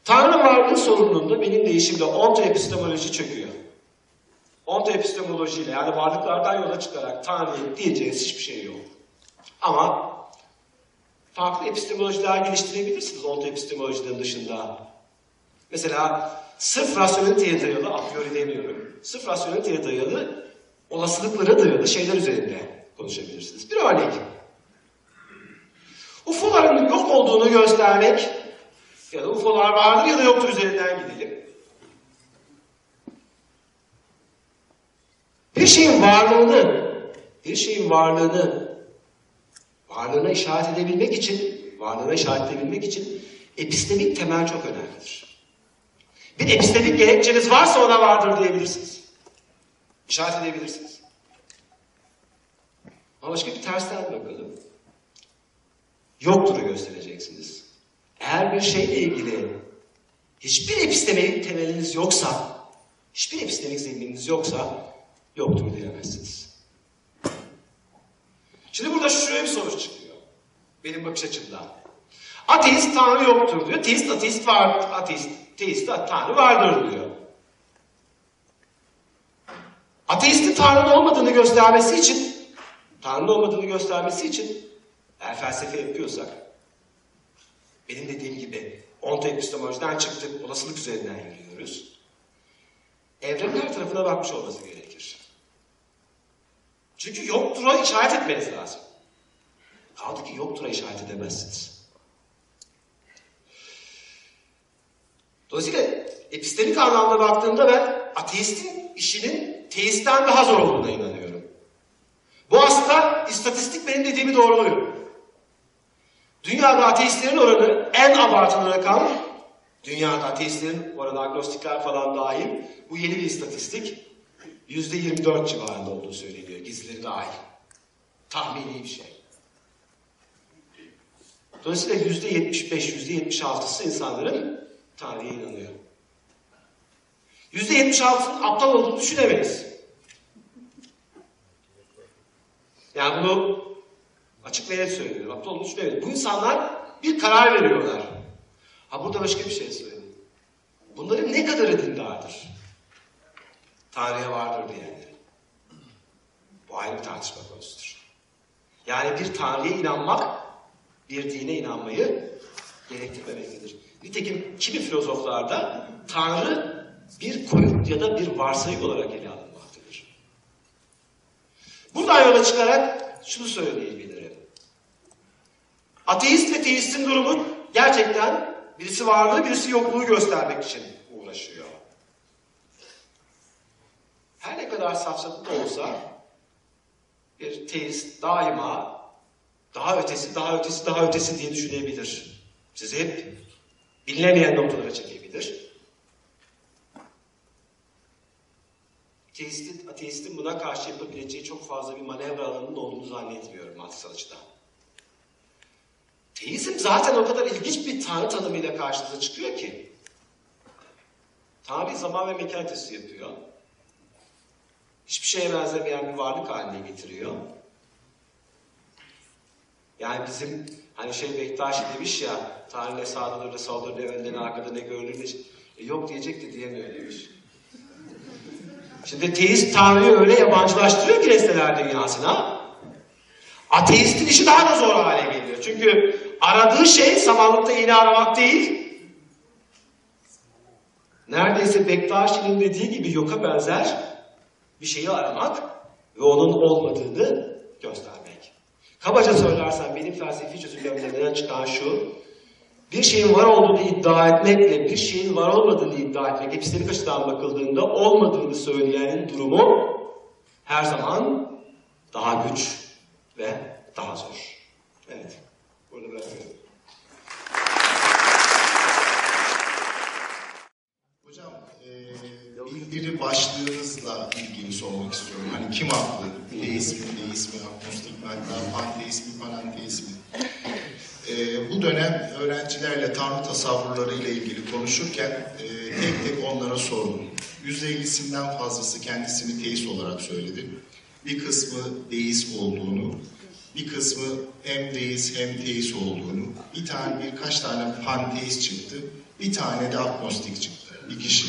Tanrı varlığı sorununda benim değişimde onto epistemoloji çöküyor. Onto epistemolojiyle yani varlıklardan yola çıkarak Tanrı'ya diyeceğiz hiçbir şey yok. Ama farklı epistemolojiler geliştirebilirsiniz onto epistemolojinin dışında. Mesela sırf rasyoneliteye dayalı, a priori demiyorum, sırf rasyoneliteye dayalı olasılıklara dayalı şeyler üzerinde konuşabilirsiniz. Bir örnek. UFO'ların yok olduğunu göstermek ya da UFO'lar vardır ya da yoktur üzerinden gidelim. Bir şeyin varlığını, bir şeyin varlığını, varlığına işaret edebilmek için, varlığına işaret edebilmek için epistemik temel çok önemlidir. Bir epistemik gerekçeniz varsa ona vardır diyebilirsiniz. İşaret edebilirsiniz. Ama bir tersten bakalım. Yoktur'u göstereceksiniz. Eğer bir şeyle ilgili hiçbir epistemik temeliniz yoksa, hiçbir epistemik zemininiz yoksa yoktur diyemezsiniz. Şimdi burada şöyle bir sonuç çıkıyor. Benim bakış açımdan. Ateist Tanrı yoktur diyor. Teist ateist var. Ateist, teist Tanrı vardır diyor. Ateistin Tanrı'nın olmadığını göstermesi için, Tanrı'nın olmadığını göstermesi için eğer felsefe yapıyorsak, benim dediğim gibi onto epistemolojiden çıktık, olasılık üzerinden yürüyoruz. Evrenin her tarafına bakmış olması gerekir. Çünkü yoktura işaret etmeniz lazım. Kaldı ki yoktura işaret edemezsiniz. Dolayısıyla epistemik anlamda baktığımda ben ateistin işinin teistten daha zor olduğuna inanıyorum. Bu aslında istatistik benim dediğimi doğruluyor. Dünyada ateistlerin oranı en abartılı rakam, dünyada ateistlerin oranı agnostikler falan dahil, bu yeni bir istatistik, yüzde 24 civarında olduğu söyleniyor, gizlileri dahil. Tahmini bir şey. Dolayısıyla yüzde 75, yüzde 76'sı insanların Tanrı'ya inanıyor. Yüzde 76'sının aptal olduğunu düşünemeyiz. Yani bunu açık ve net söylüyorum. Aptal olduğunu düşünüyorum. Bu insanlar bir karar veriyorlar. Ha burada başka bir şey söyleyeyim. Bunların ne kadarı dindardır? Tarihe vardır diyenleri. Bu ayrı bir tartışma konusudur. Yani bir Tanrı'ya inanmak, bir dine inanmayı gerektirmemektedir. Nitekim kimi filozoflarda Tanrı bir koyut ya da bir varsayım olarak ele alınmaktadır. Buradan yola çıkarak şunu söyleyebilirim. Ateist ve teistin durumu gerçekten birisi varlığı birisi yokluğu göstermek için uğraşıyor. Her ne kadar safsatı da olsa bir teist daima daha ötesi, daha ötesi, daha ötesi diye düşünebilir. Sizi hep bilinemeyen noktalara çekebilir. Ateistin, ateistin buna karşı yapabileceği çok fazla bir manevra alanının olduğunu zannetmiyorum mantıksal açıdan. Teizm zaten o kadar ilginç bir tanrı tanımıyla karşınıza çıkıyor ki. Tanrı zaman ve mekan ötesi yapıyor. Hiçbir şeye benzemeyen bir varlık haline getiriyor. Yani bizim hani şey Bektaşi demiş ya Tanrı ne sağdadır ne soldur ne önde ne arkada ne görülür ne... E, yok diyecek de diyemiyor demiş. Şimdi teist Tanrı'yı öyle yabancılaştırıyor ki nesneler dünyasına. Ateistin işi daha da zor hale geliyor. Çünkü aradığı şey samanlıkta iğne aramak değil. Neredeyse Bektaşi'nin dediği gibi yoka benzer bir şeyi aramak ve onun olmadığını göstermek. Kabaca söylersen benim felsefi çözümlerimden çıkan şu, bir şeyin var olduğunu iddia etmekle bir şeyin var olmadığını iddia etmek, epistemik açıdan bakıldığında olmadığını söyleyenin durumu her zaman daha güç ve daha zor. Evet, burada bırakıyorum. Hocam, e, bildiri başlığınızla ilgili sormak istiyorum. Hani kim haklı? Deist mi, deist mi, agnostik mi, panteist mi, panenteist mi? E, bu dönem öğrencilerle Tanrı tasavvurları ile ilgili konuşurken e, tek tek onlara sordum. %50'sinden fazlası kendisini teist olarak söyledi. Bir kısmı deist olduğunu, bir kısmı hem deist hem teist olduğunu, bir tane birkaç tane panteist çıktı, bir tane de agnostik çıktı, bir kişi.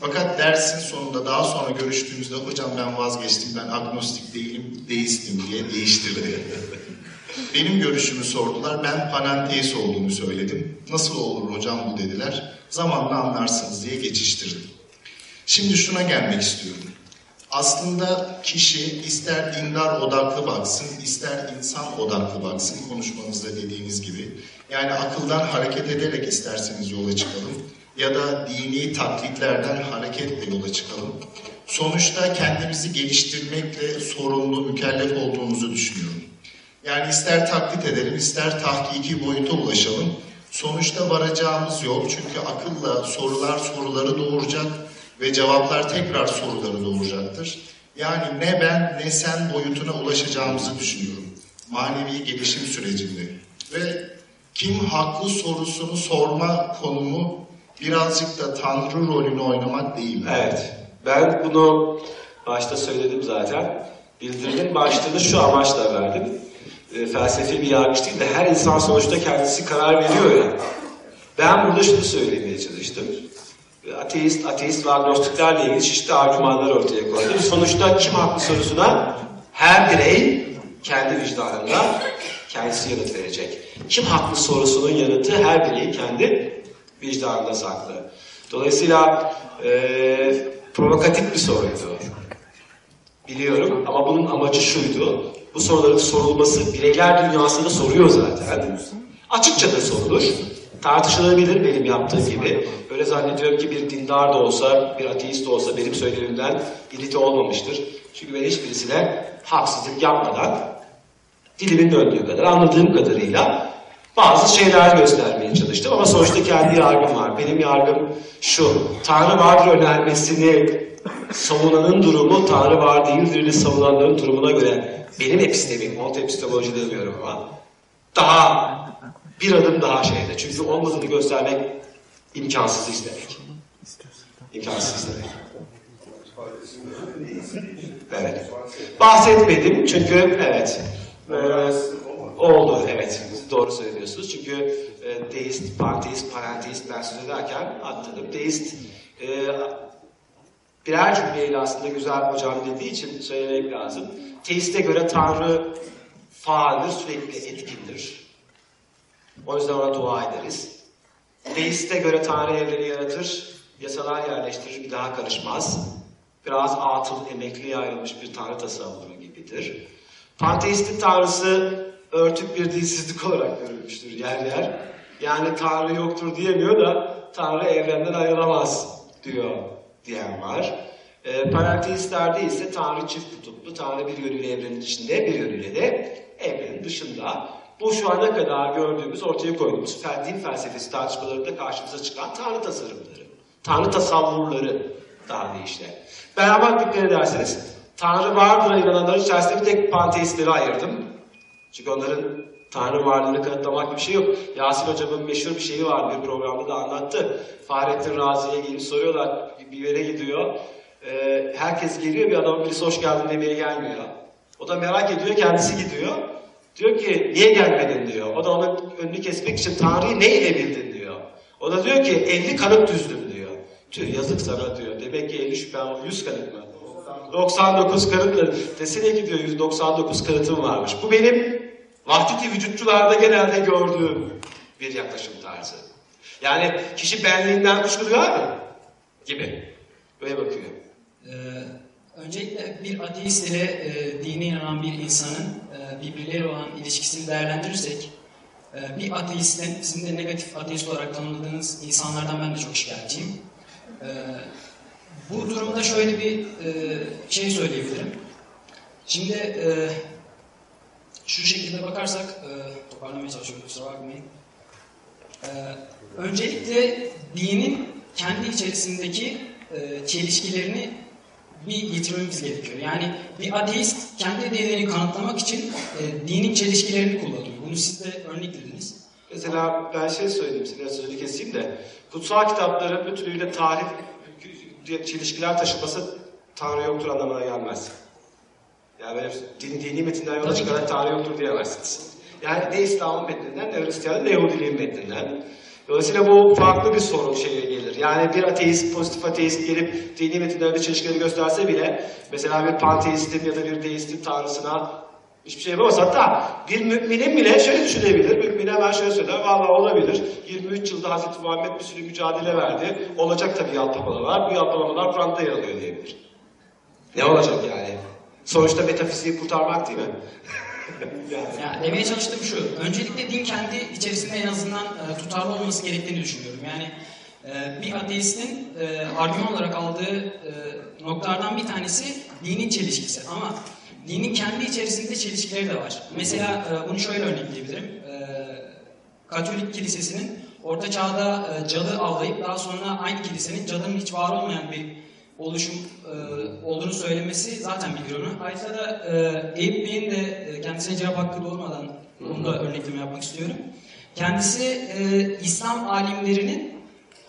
Fakat dersin sonunda daha sonra görüştüğümüzde hocam ben vazgeçtim, ben agnostik değilim, deistim diye değiştirdi. Benim görüşümü sordular, ben panenteist olduğumu söyledim. Nasıl olur hocam bu dediler, zamanla anlarsınız diye geçiştirdim. Şimdi şuna gelmek istiyorum. Aslında kişi ister dindar odaklı baksın, ister insan odaklı baksın konuşmamızda dediğiniz gibi. Yani akıldan hareket ederek isterseniz yola çıkalım ya da dini taklitlerden hareketle yola çıkalım. Sonuçta kendimizi geliştirmekle sorumlu, mükellef olduğumuzu düşünüyorum. Yani ister taklit edelim, ister tahkiki boyuta ulaşalım. Sonuçta varacağımız yol çünkü akılla sorular soruları doğuracak ve cevaplar tekrar soruları doğuracaktır. Yani ne ben ne sen boyutuna ulaşacağımızı düşünüyorum. Manevi gelişim sürecinde. Ve kim haklı sorusunu sorma konumu birazcık da Tanrı rolünü oynamak değil mi? Evet. Ben bunu başta söyledim zaten. Bildirinin başlığını şu amaçla verdim. E, felsefi bir yargıç değil de her insan sonuçta kendisi karar veriyor ya. Ben burada şunu söylemeye çalıştım. E, Ateist, ateist ve agnostiklerle ilgili çeşitli argümanlar ortaya koydum. Sonuçta kim haklı sorusuna her birey kendi vicdanında kendisi yanıt verecek. Kim haklı sorusunun yanıtı her birey kendi vicdanında saklı. Dolayısıyla e, provokatif bir soruydu. Biliyorum ama bunun amacı şuydu. Bu soruların sorulması bireyler dünyasında soruyor zaten. Açıkça da sorulur. Tartışılabilir benim yaptığım gibi. Öyle zannediyorum ki bir dindar da olsa, bir ateist de olsa benim söylemimden irite olmamıştır. Çünkü ben hiçbirisine haksızlık yapmadan dilimin döndüğü kadar, anladığım kadarıyla bazı şeyler göstermeye çalıştım ama sonuçta kendi yargım var. Benim yargım şu, Tanrı vardır önermesini savunanın durumu Tanrı var değildir'ini savunanların durumuna göre benim epistemik, mont epistemoloji demiyorum ama daha bir adım daha şeyde. Çünkü olmadığını göstermek imkansız istemek. İmkansız istemek. Evet. Bahsetmedim çünkü evet. Ee, oldu evet. Doğru söylüyorsunuz. Çünkü e, deist, panteist, panenteist ben söz ederken atladım. Deist e, birer cümleyle aslında güzel hocam dediği için söylemek lazım. Teiste göre Tanrı faaldir, sürekli etkindir. O yüzden ona dua ederiz. Deiste göre Tanrı evreni yaratır, yasalar yerleştirir, bir daha karışmaz. Biraz atıl, emekliye ayrılmış bir Tanrı tasavvuru gibidir. Panteistin Tanrısı örtük bir dinsizlik olarak görülmüştür yer yer. Yani Tanrı yoktur diyemiyor da Tanrı evrenden ayrılamaz diyor diyen var. E, Panenteistlerde ise Tanrı çift kutuplu, Tanrı bir yönüyle evrenin içinde, bir yönüyle de evrenin dışında. Bu şu ana kadar gördüğümüz, ortaya koyduğumuz din felsefesi tartışmalarında karşımıza çıkan Tanrı tasarımları, Tanrı tasavvurları daha deyişle. Ama dikkat ederseniz Tanrı vardır'a inananlar içerisinde bir tek panteistleri ayırdım. Çünkü onların Tanrı varlığını kanıtlamak gibi bir şey yok. Yasin hocamın meşhur bir şeyi var bir programda da anlattı. Fahrettin Razi'ye gelip soruyorlar bir yere gidiyor. Ee, herkes geliyor bir adamın birisi hoş geldin demeye gelmiyor. O da merak ediyor kendisi gidiyor. Diyor ki niye gelmedin diyor. O da onun önünü kesmek için Tanrı'yı ne ile bildin diyor. O da diyor ki 50 kanıt düzdüm diyor. Tüh yazık sana diyor. Demek ki 50 şüphem var. 100 kanıt mı? 99 kanıtla desene ki diyor 199 kanıtım varmış. Bu benim vahdeti vücutçularda genelde gördüğüm bir yaklaşım tarzı. Yani kişi benliğinden kuşkuluyor abi gibi. Böyle bakıyor. Ee, öncelikle bir ateist ile e, dine inanan bir insanın e, birbirleriyle olan ilişkisini değerlendirirsek e, bir ateistin, sizin de negatif ateist olarak tanımladığınız insanlardan ben de çok şikayetçiyim. E, bu durumda şöyle bir e, şey söyleyebilirim. Şimdi e, şu şekilde bakarsak, e, toparlamaya çalışıyorum kusura bakmayın. E, öncelikle dinin kendi içerisindeki e, çelişkilerini bir yitirmemiz gerekiyor. Yani bir ateist kendi dinini kanıtlamak için e, dinin çelişkilerini kullanıyor. Bunu siz de örneklediniz. Mesela ben şey söyleyeyim size sözünü keseyim de kutsal kitapların bütünüyle tarih çelişkiler taşıması Tanrı yoktur anlamına gelmez. Yani böyle din, dini metinden yola çıkarak Tanrı yoktur diyemezsiniz. Yani ne İslam'ın metninden ne Hristiyan'ın ne Yahudiliğin metninden. Dolayısıyla bu farklı bir sorun şeye gelir. Yani bir ateist, pozitif ateist gelip dini metinlerde çelişkileri gösterse bile mesela bir panteistin ya da bir deistin tanrısına hiçbir şey yapamaz. Hatta bir müminin bile şöyle düşünebilir. Mümin hemen şöyle söyler. Valla olabilir. 23 yılda Hazreti Muhammed bir sürü mücadele verdi. Olacak tabii yalpalamalar. Bu yalpalamalar Kur'an'da yer alıyor diyebilir. Ne olacak yani? Sonuçta metafiziği kurtarmak değil mi? Yani. Demeye çalıştığım şu, öncelikle din kendi içerisinde en azından e, tutarlı olması gerektiğini düşünüyorum. Yani e, bir ateistin e, argüman olarak aldığı e, noktalardan bir tanesi dinin çelişkisi. Ama dinin kendi içerisinde çelişkileri de var. Mesela e, bunu şöyle örnekleyebilirim. E, Katolik kilisesinin Orta Çağ'da e, cadı avlayıp daha sonra aynı kilisenin cadının hiç var olmayan bir oluşum e, olduğunu söylemesi zaten bir konu. Ayrıca da e, Eyüp Bey'in de e, kendisine cevap hakkı doğmadan bunu da örnekleme yapmak istiyorum. Kendisi e, İslam alimlerinin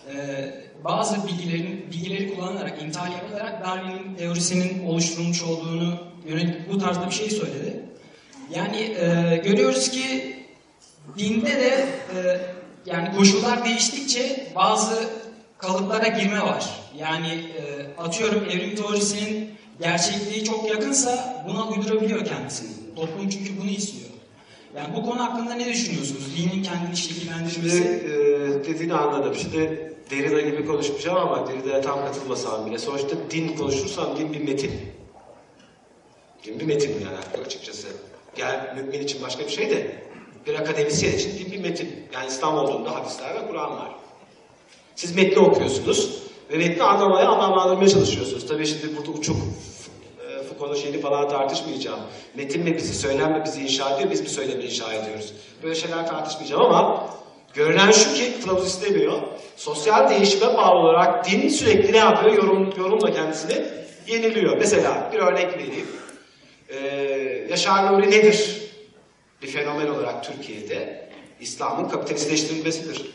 e, bazı bilgilerin bilgileri kullanarak, intihal yapılarak Darwin'in teorisinin oluşturulmuş olduğunu yönelik bu tarzda bir şey söyledi. Yani e, görüyoruz ki dinde de e, yani koşullar değiştikçe bazı kalıplara girme var. Yani e, atıyorum evrim teorisinin gerçekliği çok yakınsa buna uydurabiliyor kendisini. Toplum çünkü bunu istiyor. Yani bu konu hakkında ne düşünüyorsunuz? Dinin kendini Şimdi şekillendirmesi. e, dediğini anladım. Şimdi Derrida gibi konuşmayacağım ama Derrida'ya tam katılmasam bile. Sonuçta din konuşursam din bir metin. Din bir metin yani açıkçası. Yani mümin için başka bir şey de bir akademisyen için din bir metin. Yani İslam olduğunda hadisler ve Kur'an var. Siz metni okuyorsunuz ve metni anlamaya, anlamlandırmaya çalışıyorsunuz. Tabii şimdi burada uçuk e, Foucault'un şeyini falan tartışmayacağım. Metin mi bizi, söylem mi bizi inşa ediyor, biz mi söylemi inşa ediyoruz? Böyle şeyler tartışmayacağım ama görünen şu ki kılavuz istemiyor. Sosyal değişime bağlı olarak din sürekli ne yapıyor? Yorum, yorumla kendisini yeniliyor. Mesela bir örnek vereyim. Ee, Yaşar Nuri nedir? Bir fenomen olarak Türkiye'de İslam'ın kapitalistleştirilmesidir.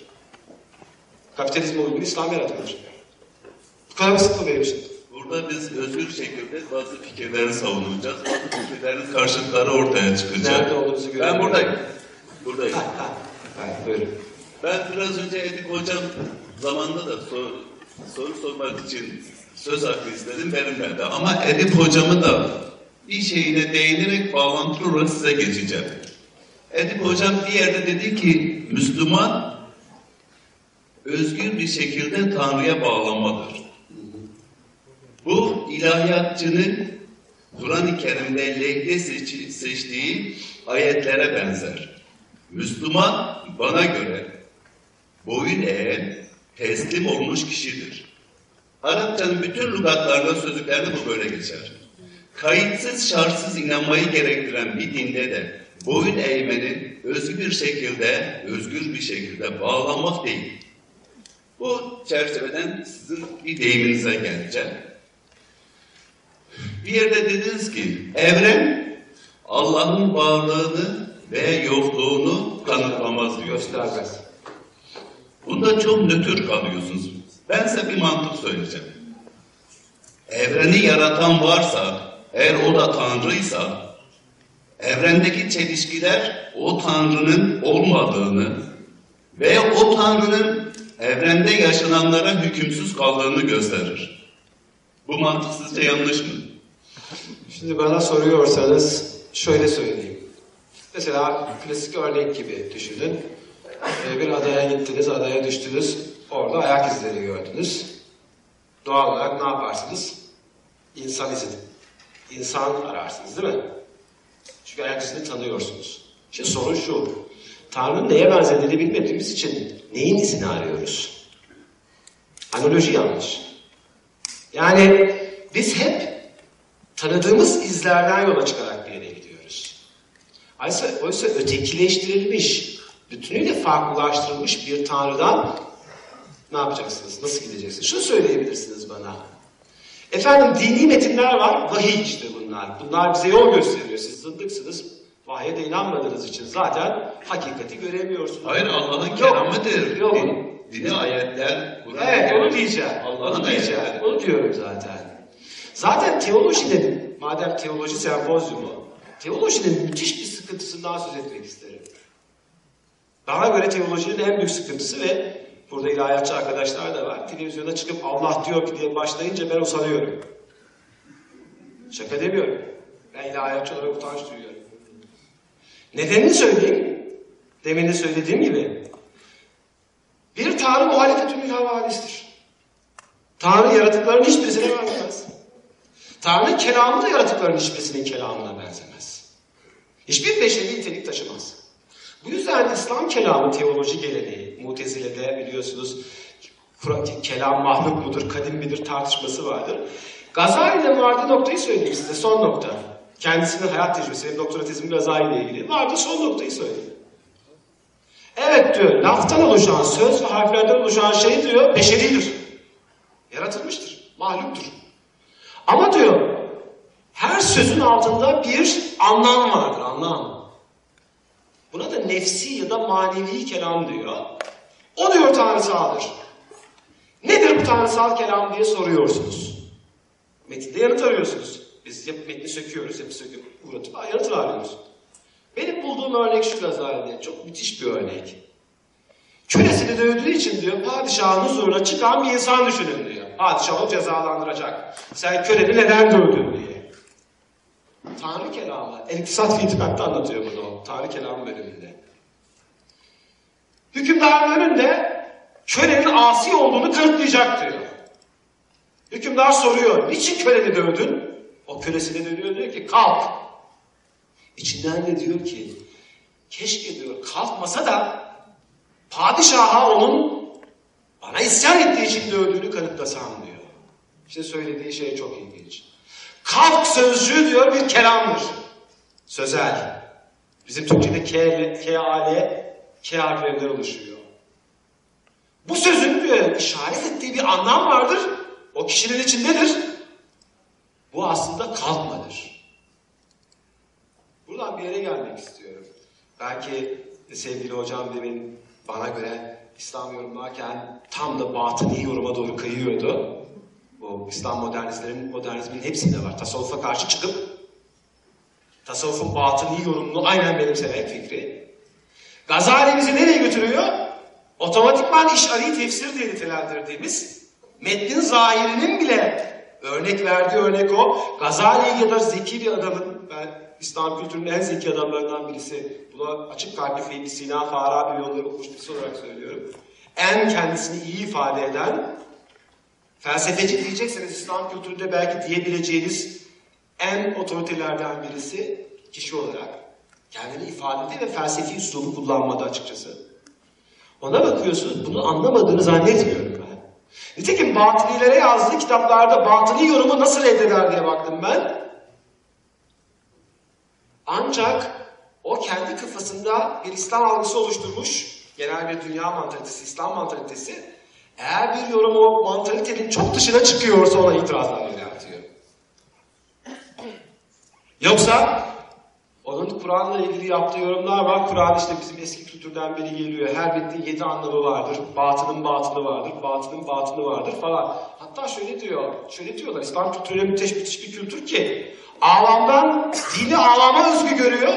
Kapitalizme uygun İslam yaratılır. Bu kadar basit benim için. Burada biz özgür şekilde bazı fikirleri savunacağız. Bazı fikirlerin karşıtları ortaya çıkacak. Nerede olduğunuzu Ben göremiyorum. buradayım. Buradayım. Ha, ha. Evet, buyurun. Ben biraz önce Edip Hocam zamanında da sor- soru sormak için söz hakkı istedim benimle de. Ama Edip Hocamı da bir şeyine değinerek bağlantılı olarak size geçeceğim. Edip Hocam bir yerde dedi ki Müslüman özgür bir şekilde Tanrı'ya bağlanmadır. Bu ilahiyatçının Kur'an-ı Kerim'de seçi- seçtiği ayetlere benzer. Müslüman bana göre boyun eğen, teslim olmuş kişidir. Arapçanın bütün lügatlarda sözlüklerde bu böyle geçer. Kayıtsız şartsız inanmayı gerektiren bir dinde de boyun eğmenin özgür bir şekilde, özgür bir şekilde bağlanmak değil. Bu çerçeveden sizin bir deyiminize geleceğim. Bir yerde dediniz ki evren Allah'ın varlığını ve yokluğunu kanıtlamaz diyor. Göstermez. Bunda çok nötr kalıyorsunuz. Ben size bir mantık söyleyeceğim. Evreni yaratan varsa, eğer o da Tanrıysa, evrendeki çelişkiler o Tanrı'nın olmadığını ve o Tanrı'nın evrende yaşananlara hükümsüz kaldığını gösterir. Bu mantık sizce yanlış mı? Şimdi bana soruyorsanız şöyle söyleyeyim. Mesela klasik örnek gibi düşünün. Ee, Bir adaya gittiniz, adaya düştünüz. Orada ayak izleri gördünüz. Doğal olarak ne yaparsınız? İnsan izi. İnsan ararsınız değil mi? Çünkü ayak izini tanıyorsunuz. Şimdi sorun şu. Tanrı'nın neye benzediğini bilmediğimiz için neyin izini arıyoruz? Analoji yanlış. Yani biz hep tanıdığımız izlerden yola çıkarak bir yere gidiyoruz. Oysa, oysa ötekileştirilmiş, bütünüyle farklılaştırılmış bir Tanrı'dan ne yapacaksınız? Nasıl gideceksiniz? Şunu söyleyebilirsiniz bana. Efendim dini metinler var, vahiy işte bunlar. Bunlar bize yol gösteriyor. Siz zındıksınız, vahye de inanmadığınız için zaten hakikati göremiyorsunuz. Hayır Allah'ın Yok, keramıdır. Yok. Din- Dini ayetler, Kur'an-ı Evet onu diyeceğim. Allah'ın diyeceğim. Onu diyorum zaten. Zaten teolojinin, madem teoloji sempozyumu, teolojinin müthiş bir sıkıntısından söz etmek isterim. Bana göre teolojinin en büyük sıkıntısı ve burada ilahiyatçı arkadaşlar da var. Televizyona çıkıp Allah diyor ki diye başlayınca ben usanıyorum. Şaka demiyorum. Ben ilahiyatçı olarak utanç duyuyorum. Nedenini söyleyeyim. Demin de söylediğim gibi. Bir Tanrı muhalefetünün havalistir. Tanrı yaratıkların hiçbirisine benzemez. Tanrı kelamı da yaratıkların hiçbirisinin kelamına benzemez. Hiçbir beşeri nitelik taşımaz. Bu yüzden İslam kelamı teoloji geleneği, Mutezile'de biliyorsunuz kelam mahluk mudur, kadim midir tartışması vardır. Gazali'nin vardığı noktayı söyleyeyim size, son nokta. Kendisinin hayat tecrübesi, benim doktora tezim Gazali ile ilgili. Vardı son noktayı söyleyeyim. Evet diyor, laftan oluşan, söz ve harflerden oluşan şey diyor, beşeridir. Yaratılmıştır, mahluktur. Ama diyor, her sözün altında bir anlam vardır, anlam. Buna da nefsi ya da manevi kelam diyor. O diyor tanrısaldır. Nedir bu tanrısal kelam diye soruyorsunuz. Metinde yanıt arıyorsunuz. Biz yap metni söküyoruz, yapı söküp uğratıp yanıt arıyoruz. Benim bulduğum örnek şu Gazali'de. Çok müthiş bir örnek. Kölesini dövdüğü için diyor padişahın huzuruna çıkan bir insan düşünün diyor. Padişah onu cezalandıracak. Sen köleni neden dövdün diye. Tanrı kelamı. El-İktisat fi İtibak'ta anlatıyor bunu. Tanrı kelamı bölümünde. Hükümdarın önünde kölenin asi olduğunu kanıtlayacak diyor. Hükümdar soruyor. Niçin köleni dövdün? O kölesine dönüyor diyor ki kalk. İçinden de diyor ki keşke diyor kalkmasa da padişaha onun bana isyan ettiği için dövdüğünü kanıtlasam diyor. İşte söylediği şey çok ilginç. Kalk sözcüğü diyor bir kelamdır. Sözel. Bizim Türkçe'de K, K, A, K harflerinden oluşuyor. Bu sözün diyor işaret ettiği bir anlam vardır. O kişinin içindedir. Bu aslında kalkmadır. Buradan bir yere gelmek istiyorum. Belki sevgili hocam demin bana göre İslam yorumlarken tam da batıni yoruma doğru kayıyordu. Bu İslam modernistlerin, modernizmin hepsinde var. Tasavvufa karşı çıkıp tasavvufun batıni yorumunu aynen benimsemek fikri. Gazali bizi nereye götürüyor? Otomatikman işari tefsir diye nitelendirdiğimiz metnin zahirinin bile örnek verdiği örnek o. Gazali ya da zeki bir adamın, ben İslam kültürünün en zeki adamlarından birisi, buna açık kalpli İbn Sina, Farabi yolları okumuş birisi olarak söylüyorum. En kendisini iyi ifade eden, felsefeci diyecekseniz İslam kültüründe belki diyebileceğiniz en otoritelerden birisi kişi olarak kendini ifadede ve felsefi üslubu kullanmadı açıkçası. Ona bakıyorsunuz, bunu anlamadığını zannetmiyorum. Nitekim batınilere yazdığı kitaplarda batıni yorumu nasıl reddeder diye baktım ben. Ancak o kendi kafasında bir İslam algısı oluşturmuş, genel bir dünya mantalitesi, İslam mantalitesi. Eğer bir yorum o mantalitenin çok dışına çıkıyorsa ona itirazlar yöneltiyor. Yoksa onun Kur'an'la ilgili yaptığı yorumlar var. Kur'an işte bizim eski kültürden beri geliyor. Her metnin yedi anlamı vardır. Batının batılı vardır. Batının batını vardır falan. Hatta şöyle diyor. Şöyle diyorlar. İslam kültürü müthiş, müthiş bir kültür ki ağlamdan dini ağlama özgü görüyor.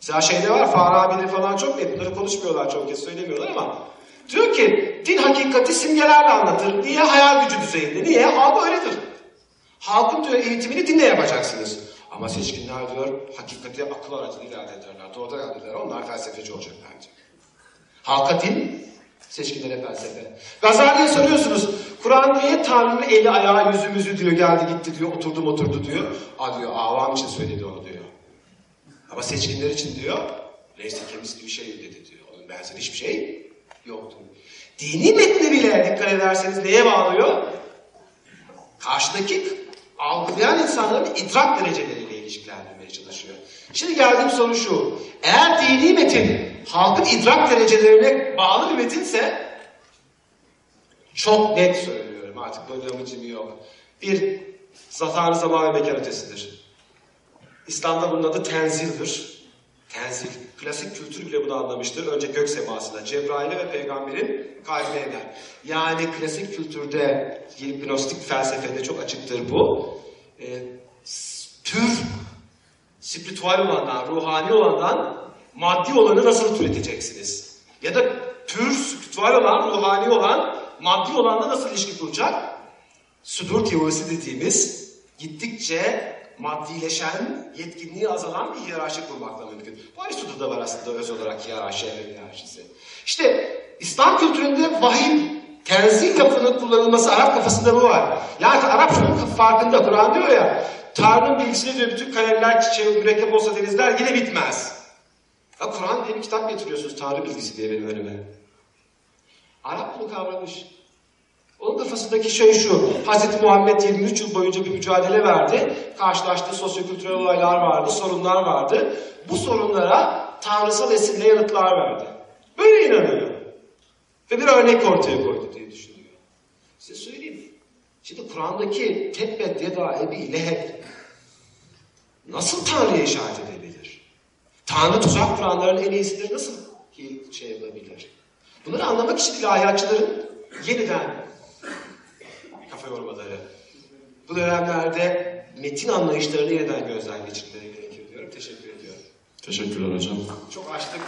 Mesela şeyde var Farabi'de falan çok net. Bunları konuşmuyorlar çok kez söylemiyorlar ama diyor ki din hakikati simgelerle anlatır. Niye? Hayal gücü düzeyinde. Niye? Halk öyledir. Halkın diyor eğitimini dinle yapacaksınız. Ama seçkinler diyor hakikati akıl aracılığıyla elde ederler. Doğrudan elde ederler. Onlar felsefeci olacaklar diyor. Halka din, seçkinlere felsefe. Gazali'ye soruyorsunuz. Kur'an niye Tanrı'nın eli ayağı yüzü müzü diyor. Geldi gitti diyor. Oturdum oturdu diyor. Aa diyor avam için söyledi onu diyor. Ama seçkinler için diyor. Neyse kemisli bir şey dedi diyor. Onun benzeri hiçbir şey yoktu. Dini metni bile dikkat ederseniz neye bağlıyor? karşıdaki algılayan insanların idrak dereceleriyle ilişkilendirmeye çalışıyor. Şimdi geldiğim soru şu. Eğer dini metin halkın idrak derecelerine bağlı bir metinse çok net söylüyorum artık böyle amacım yok. Bir zatanı zaman ve mekan ötesidir. İslam'da bunun adı tenzildir. Tenzil. Klasik kültür bile bunu anlamıştır. Önce gök semasında Cebrail'e ve peygamberin kalbine iner. Yani klasik kültürde, gnostik felsefede çok açıktır bu. Ee, s- tür spiritüel olandan, ruhani olandan maddi olanı nasıl türeteceksiniz? Ya da tür spiritüel olan, ruhani olan, maddi olanla nasıl ilişki kuracak? Sudur teorisi dediğimiz gittikçe maddileşen, yetkinliği azalan bir hiyerarşi kurmakla mümkün. Bu Aristotel'da var aslında öz olarak hiyerarşi, evren hiyerarşisi. İşte İslam kültüründe vahiy, tenzil lafının kullanılması Arap kafasında bu var. Yani Arap şunun farkında, Kur'an diyor ya, Tanrı'nın bilgisini diyor bütün kalemler şey, mürekkep olsa denizler yine bitmez. Ya Kur'an diye bir kitap getiriyorsunuz Tanrı bilgisi diye benim önüme. Arap bunu kavramış. Onun kafasındaki şey şu, Hz. Muhammed 23 yıl boyunca bir mücadele verdi. Karşılaştığı sosyokültürel olaylar vardı, sorunlar vardı. Bu sorunlara tanrısal esinle yanıtlar verdi. Böyle inanıyor. Ve bir örnek ortaya koydu diye düşünüyor. Size söyleyeyim. Şimdi Kur'an'daki Tebbet Yeda Ebi Leheb nasıl Tanrı'ya işaret edebilir? Tanrı tuzak kuranların en iyisidir nasıl şey yapabilir? Bunları anlamak için ilahiyatçıların yeniden kafa yormaları. Bu dönemlerde metin anlayışlarını yeniden gözden geçirmeleri gerekiyor diyorum. Teşekkür ediyorum. Teşekkürler hocam. Çok açtık.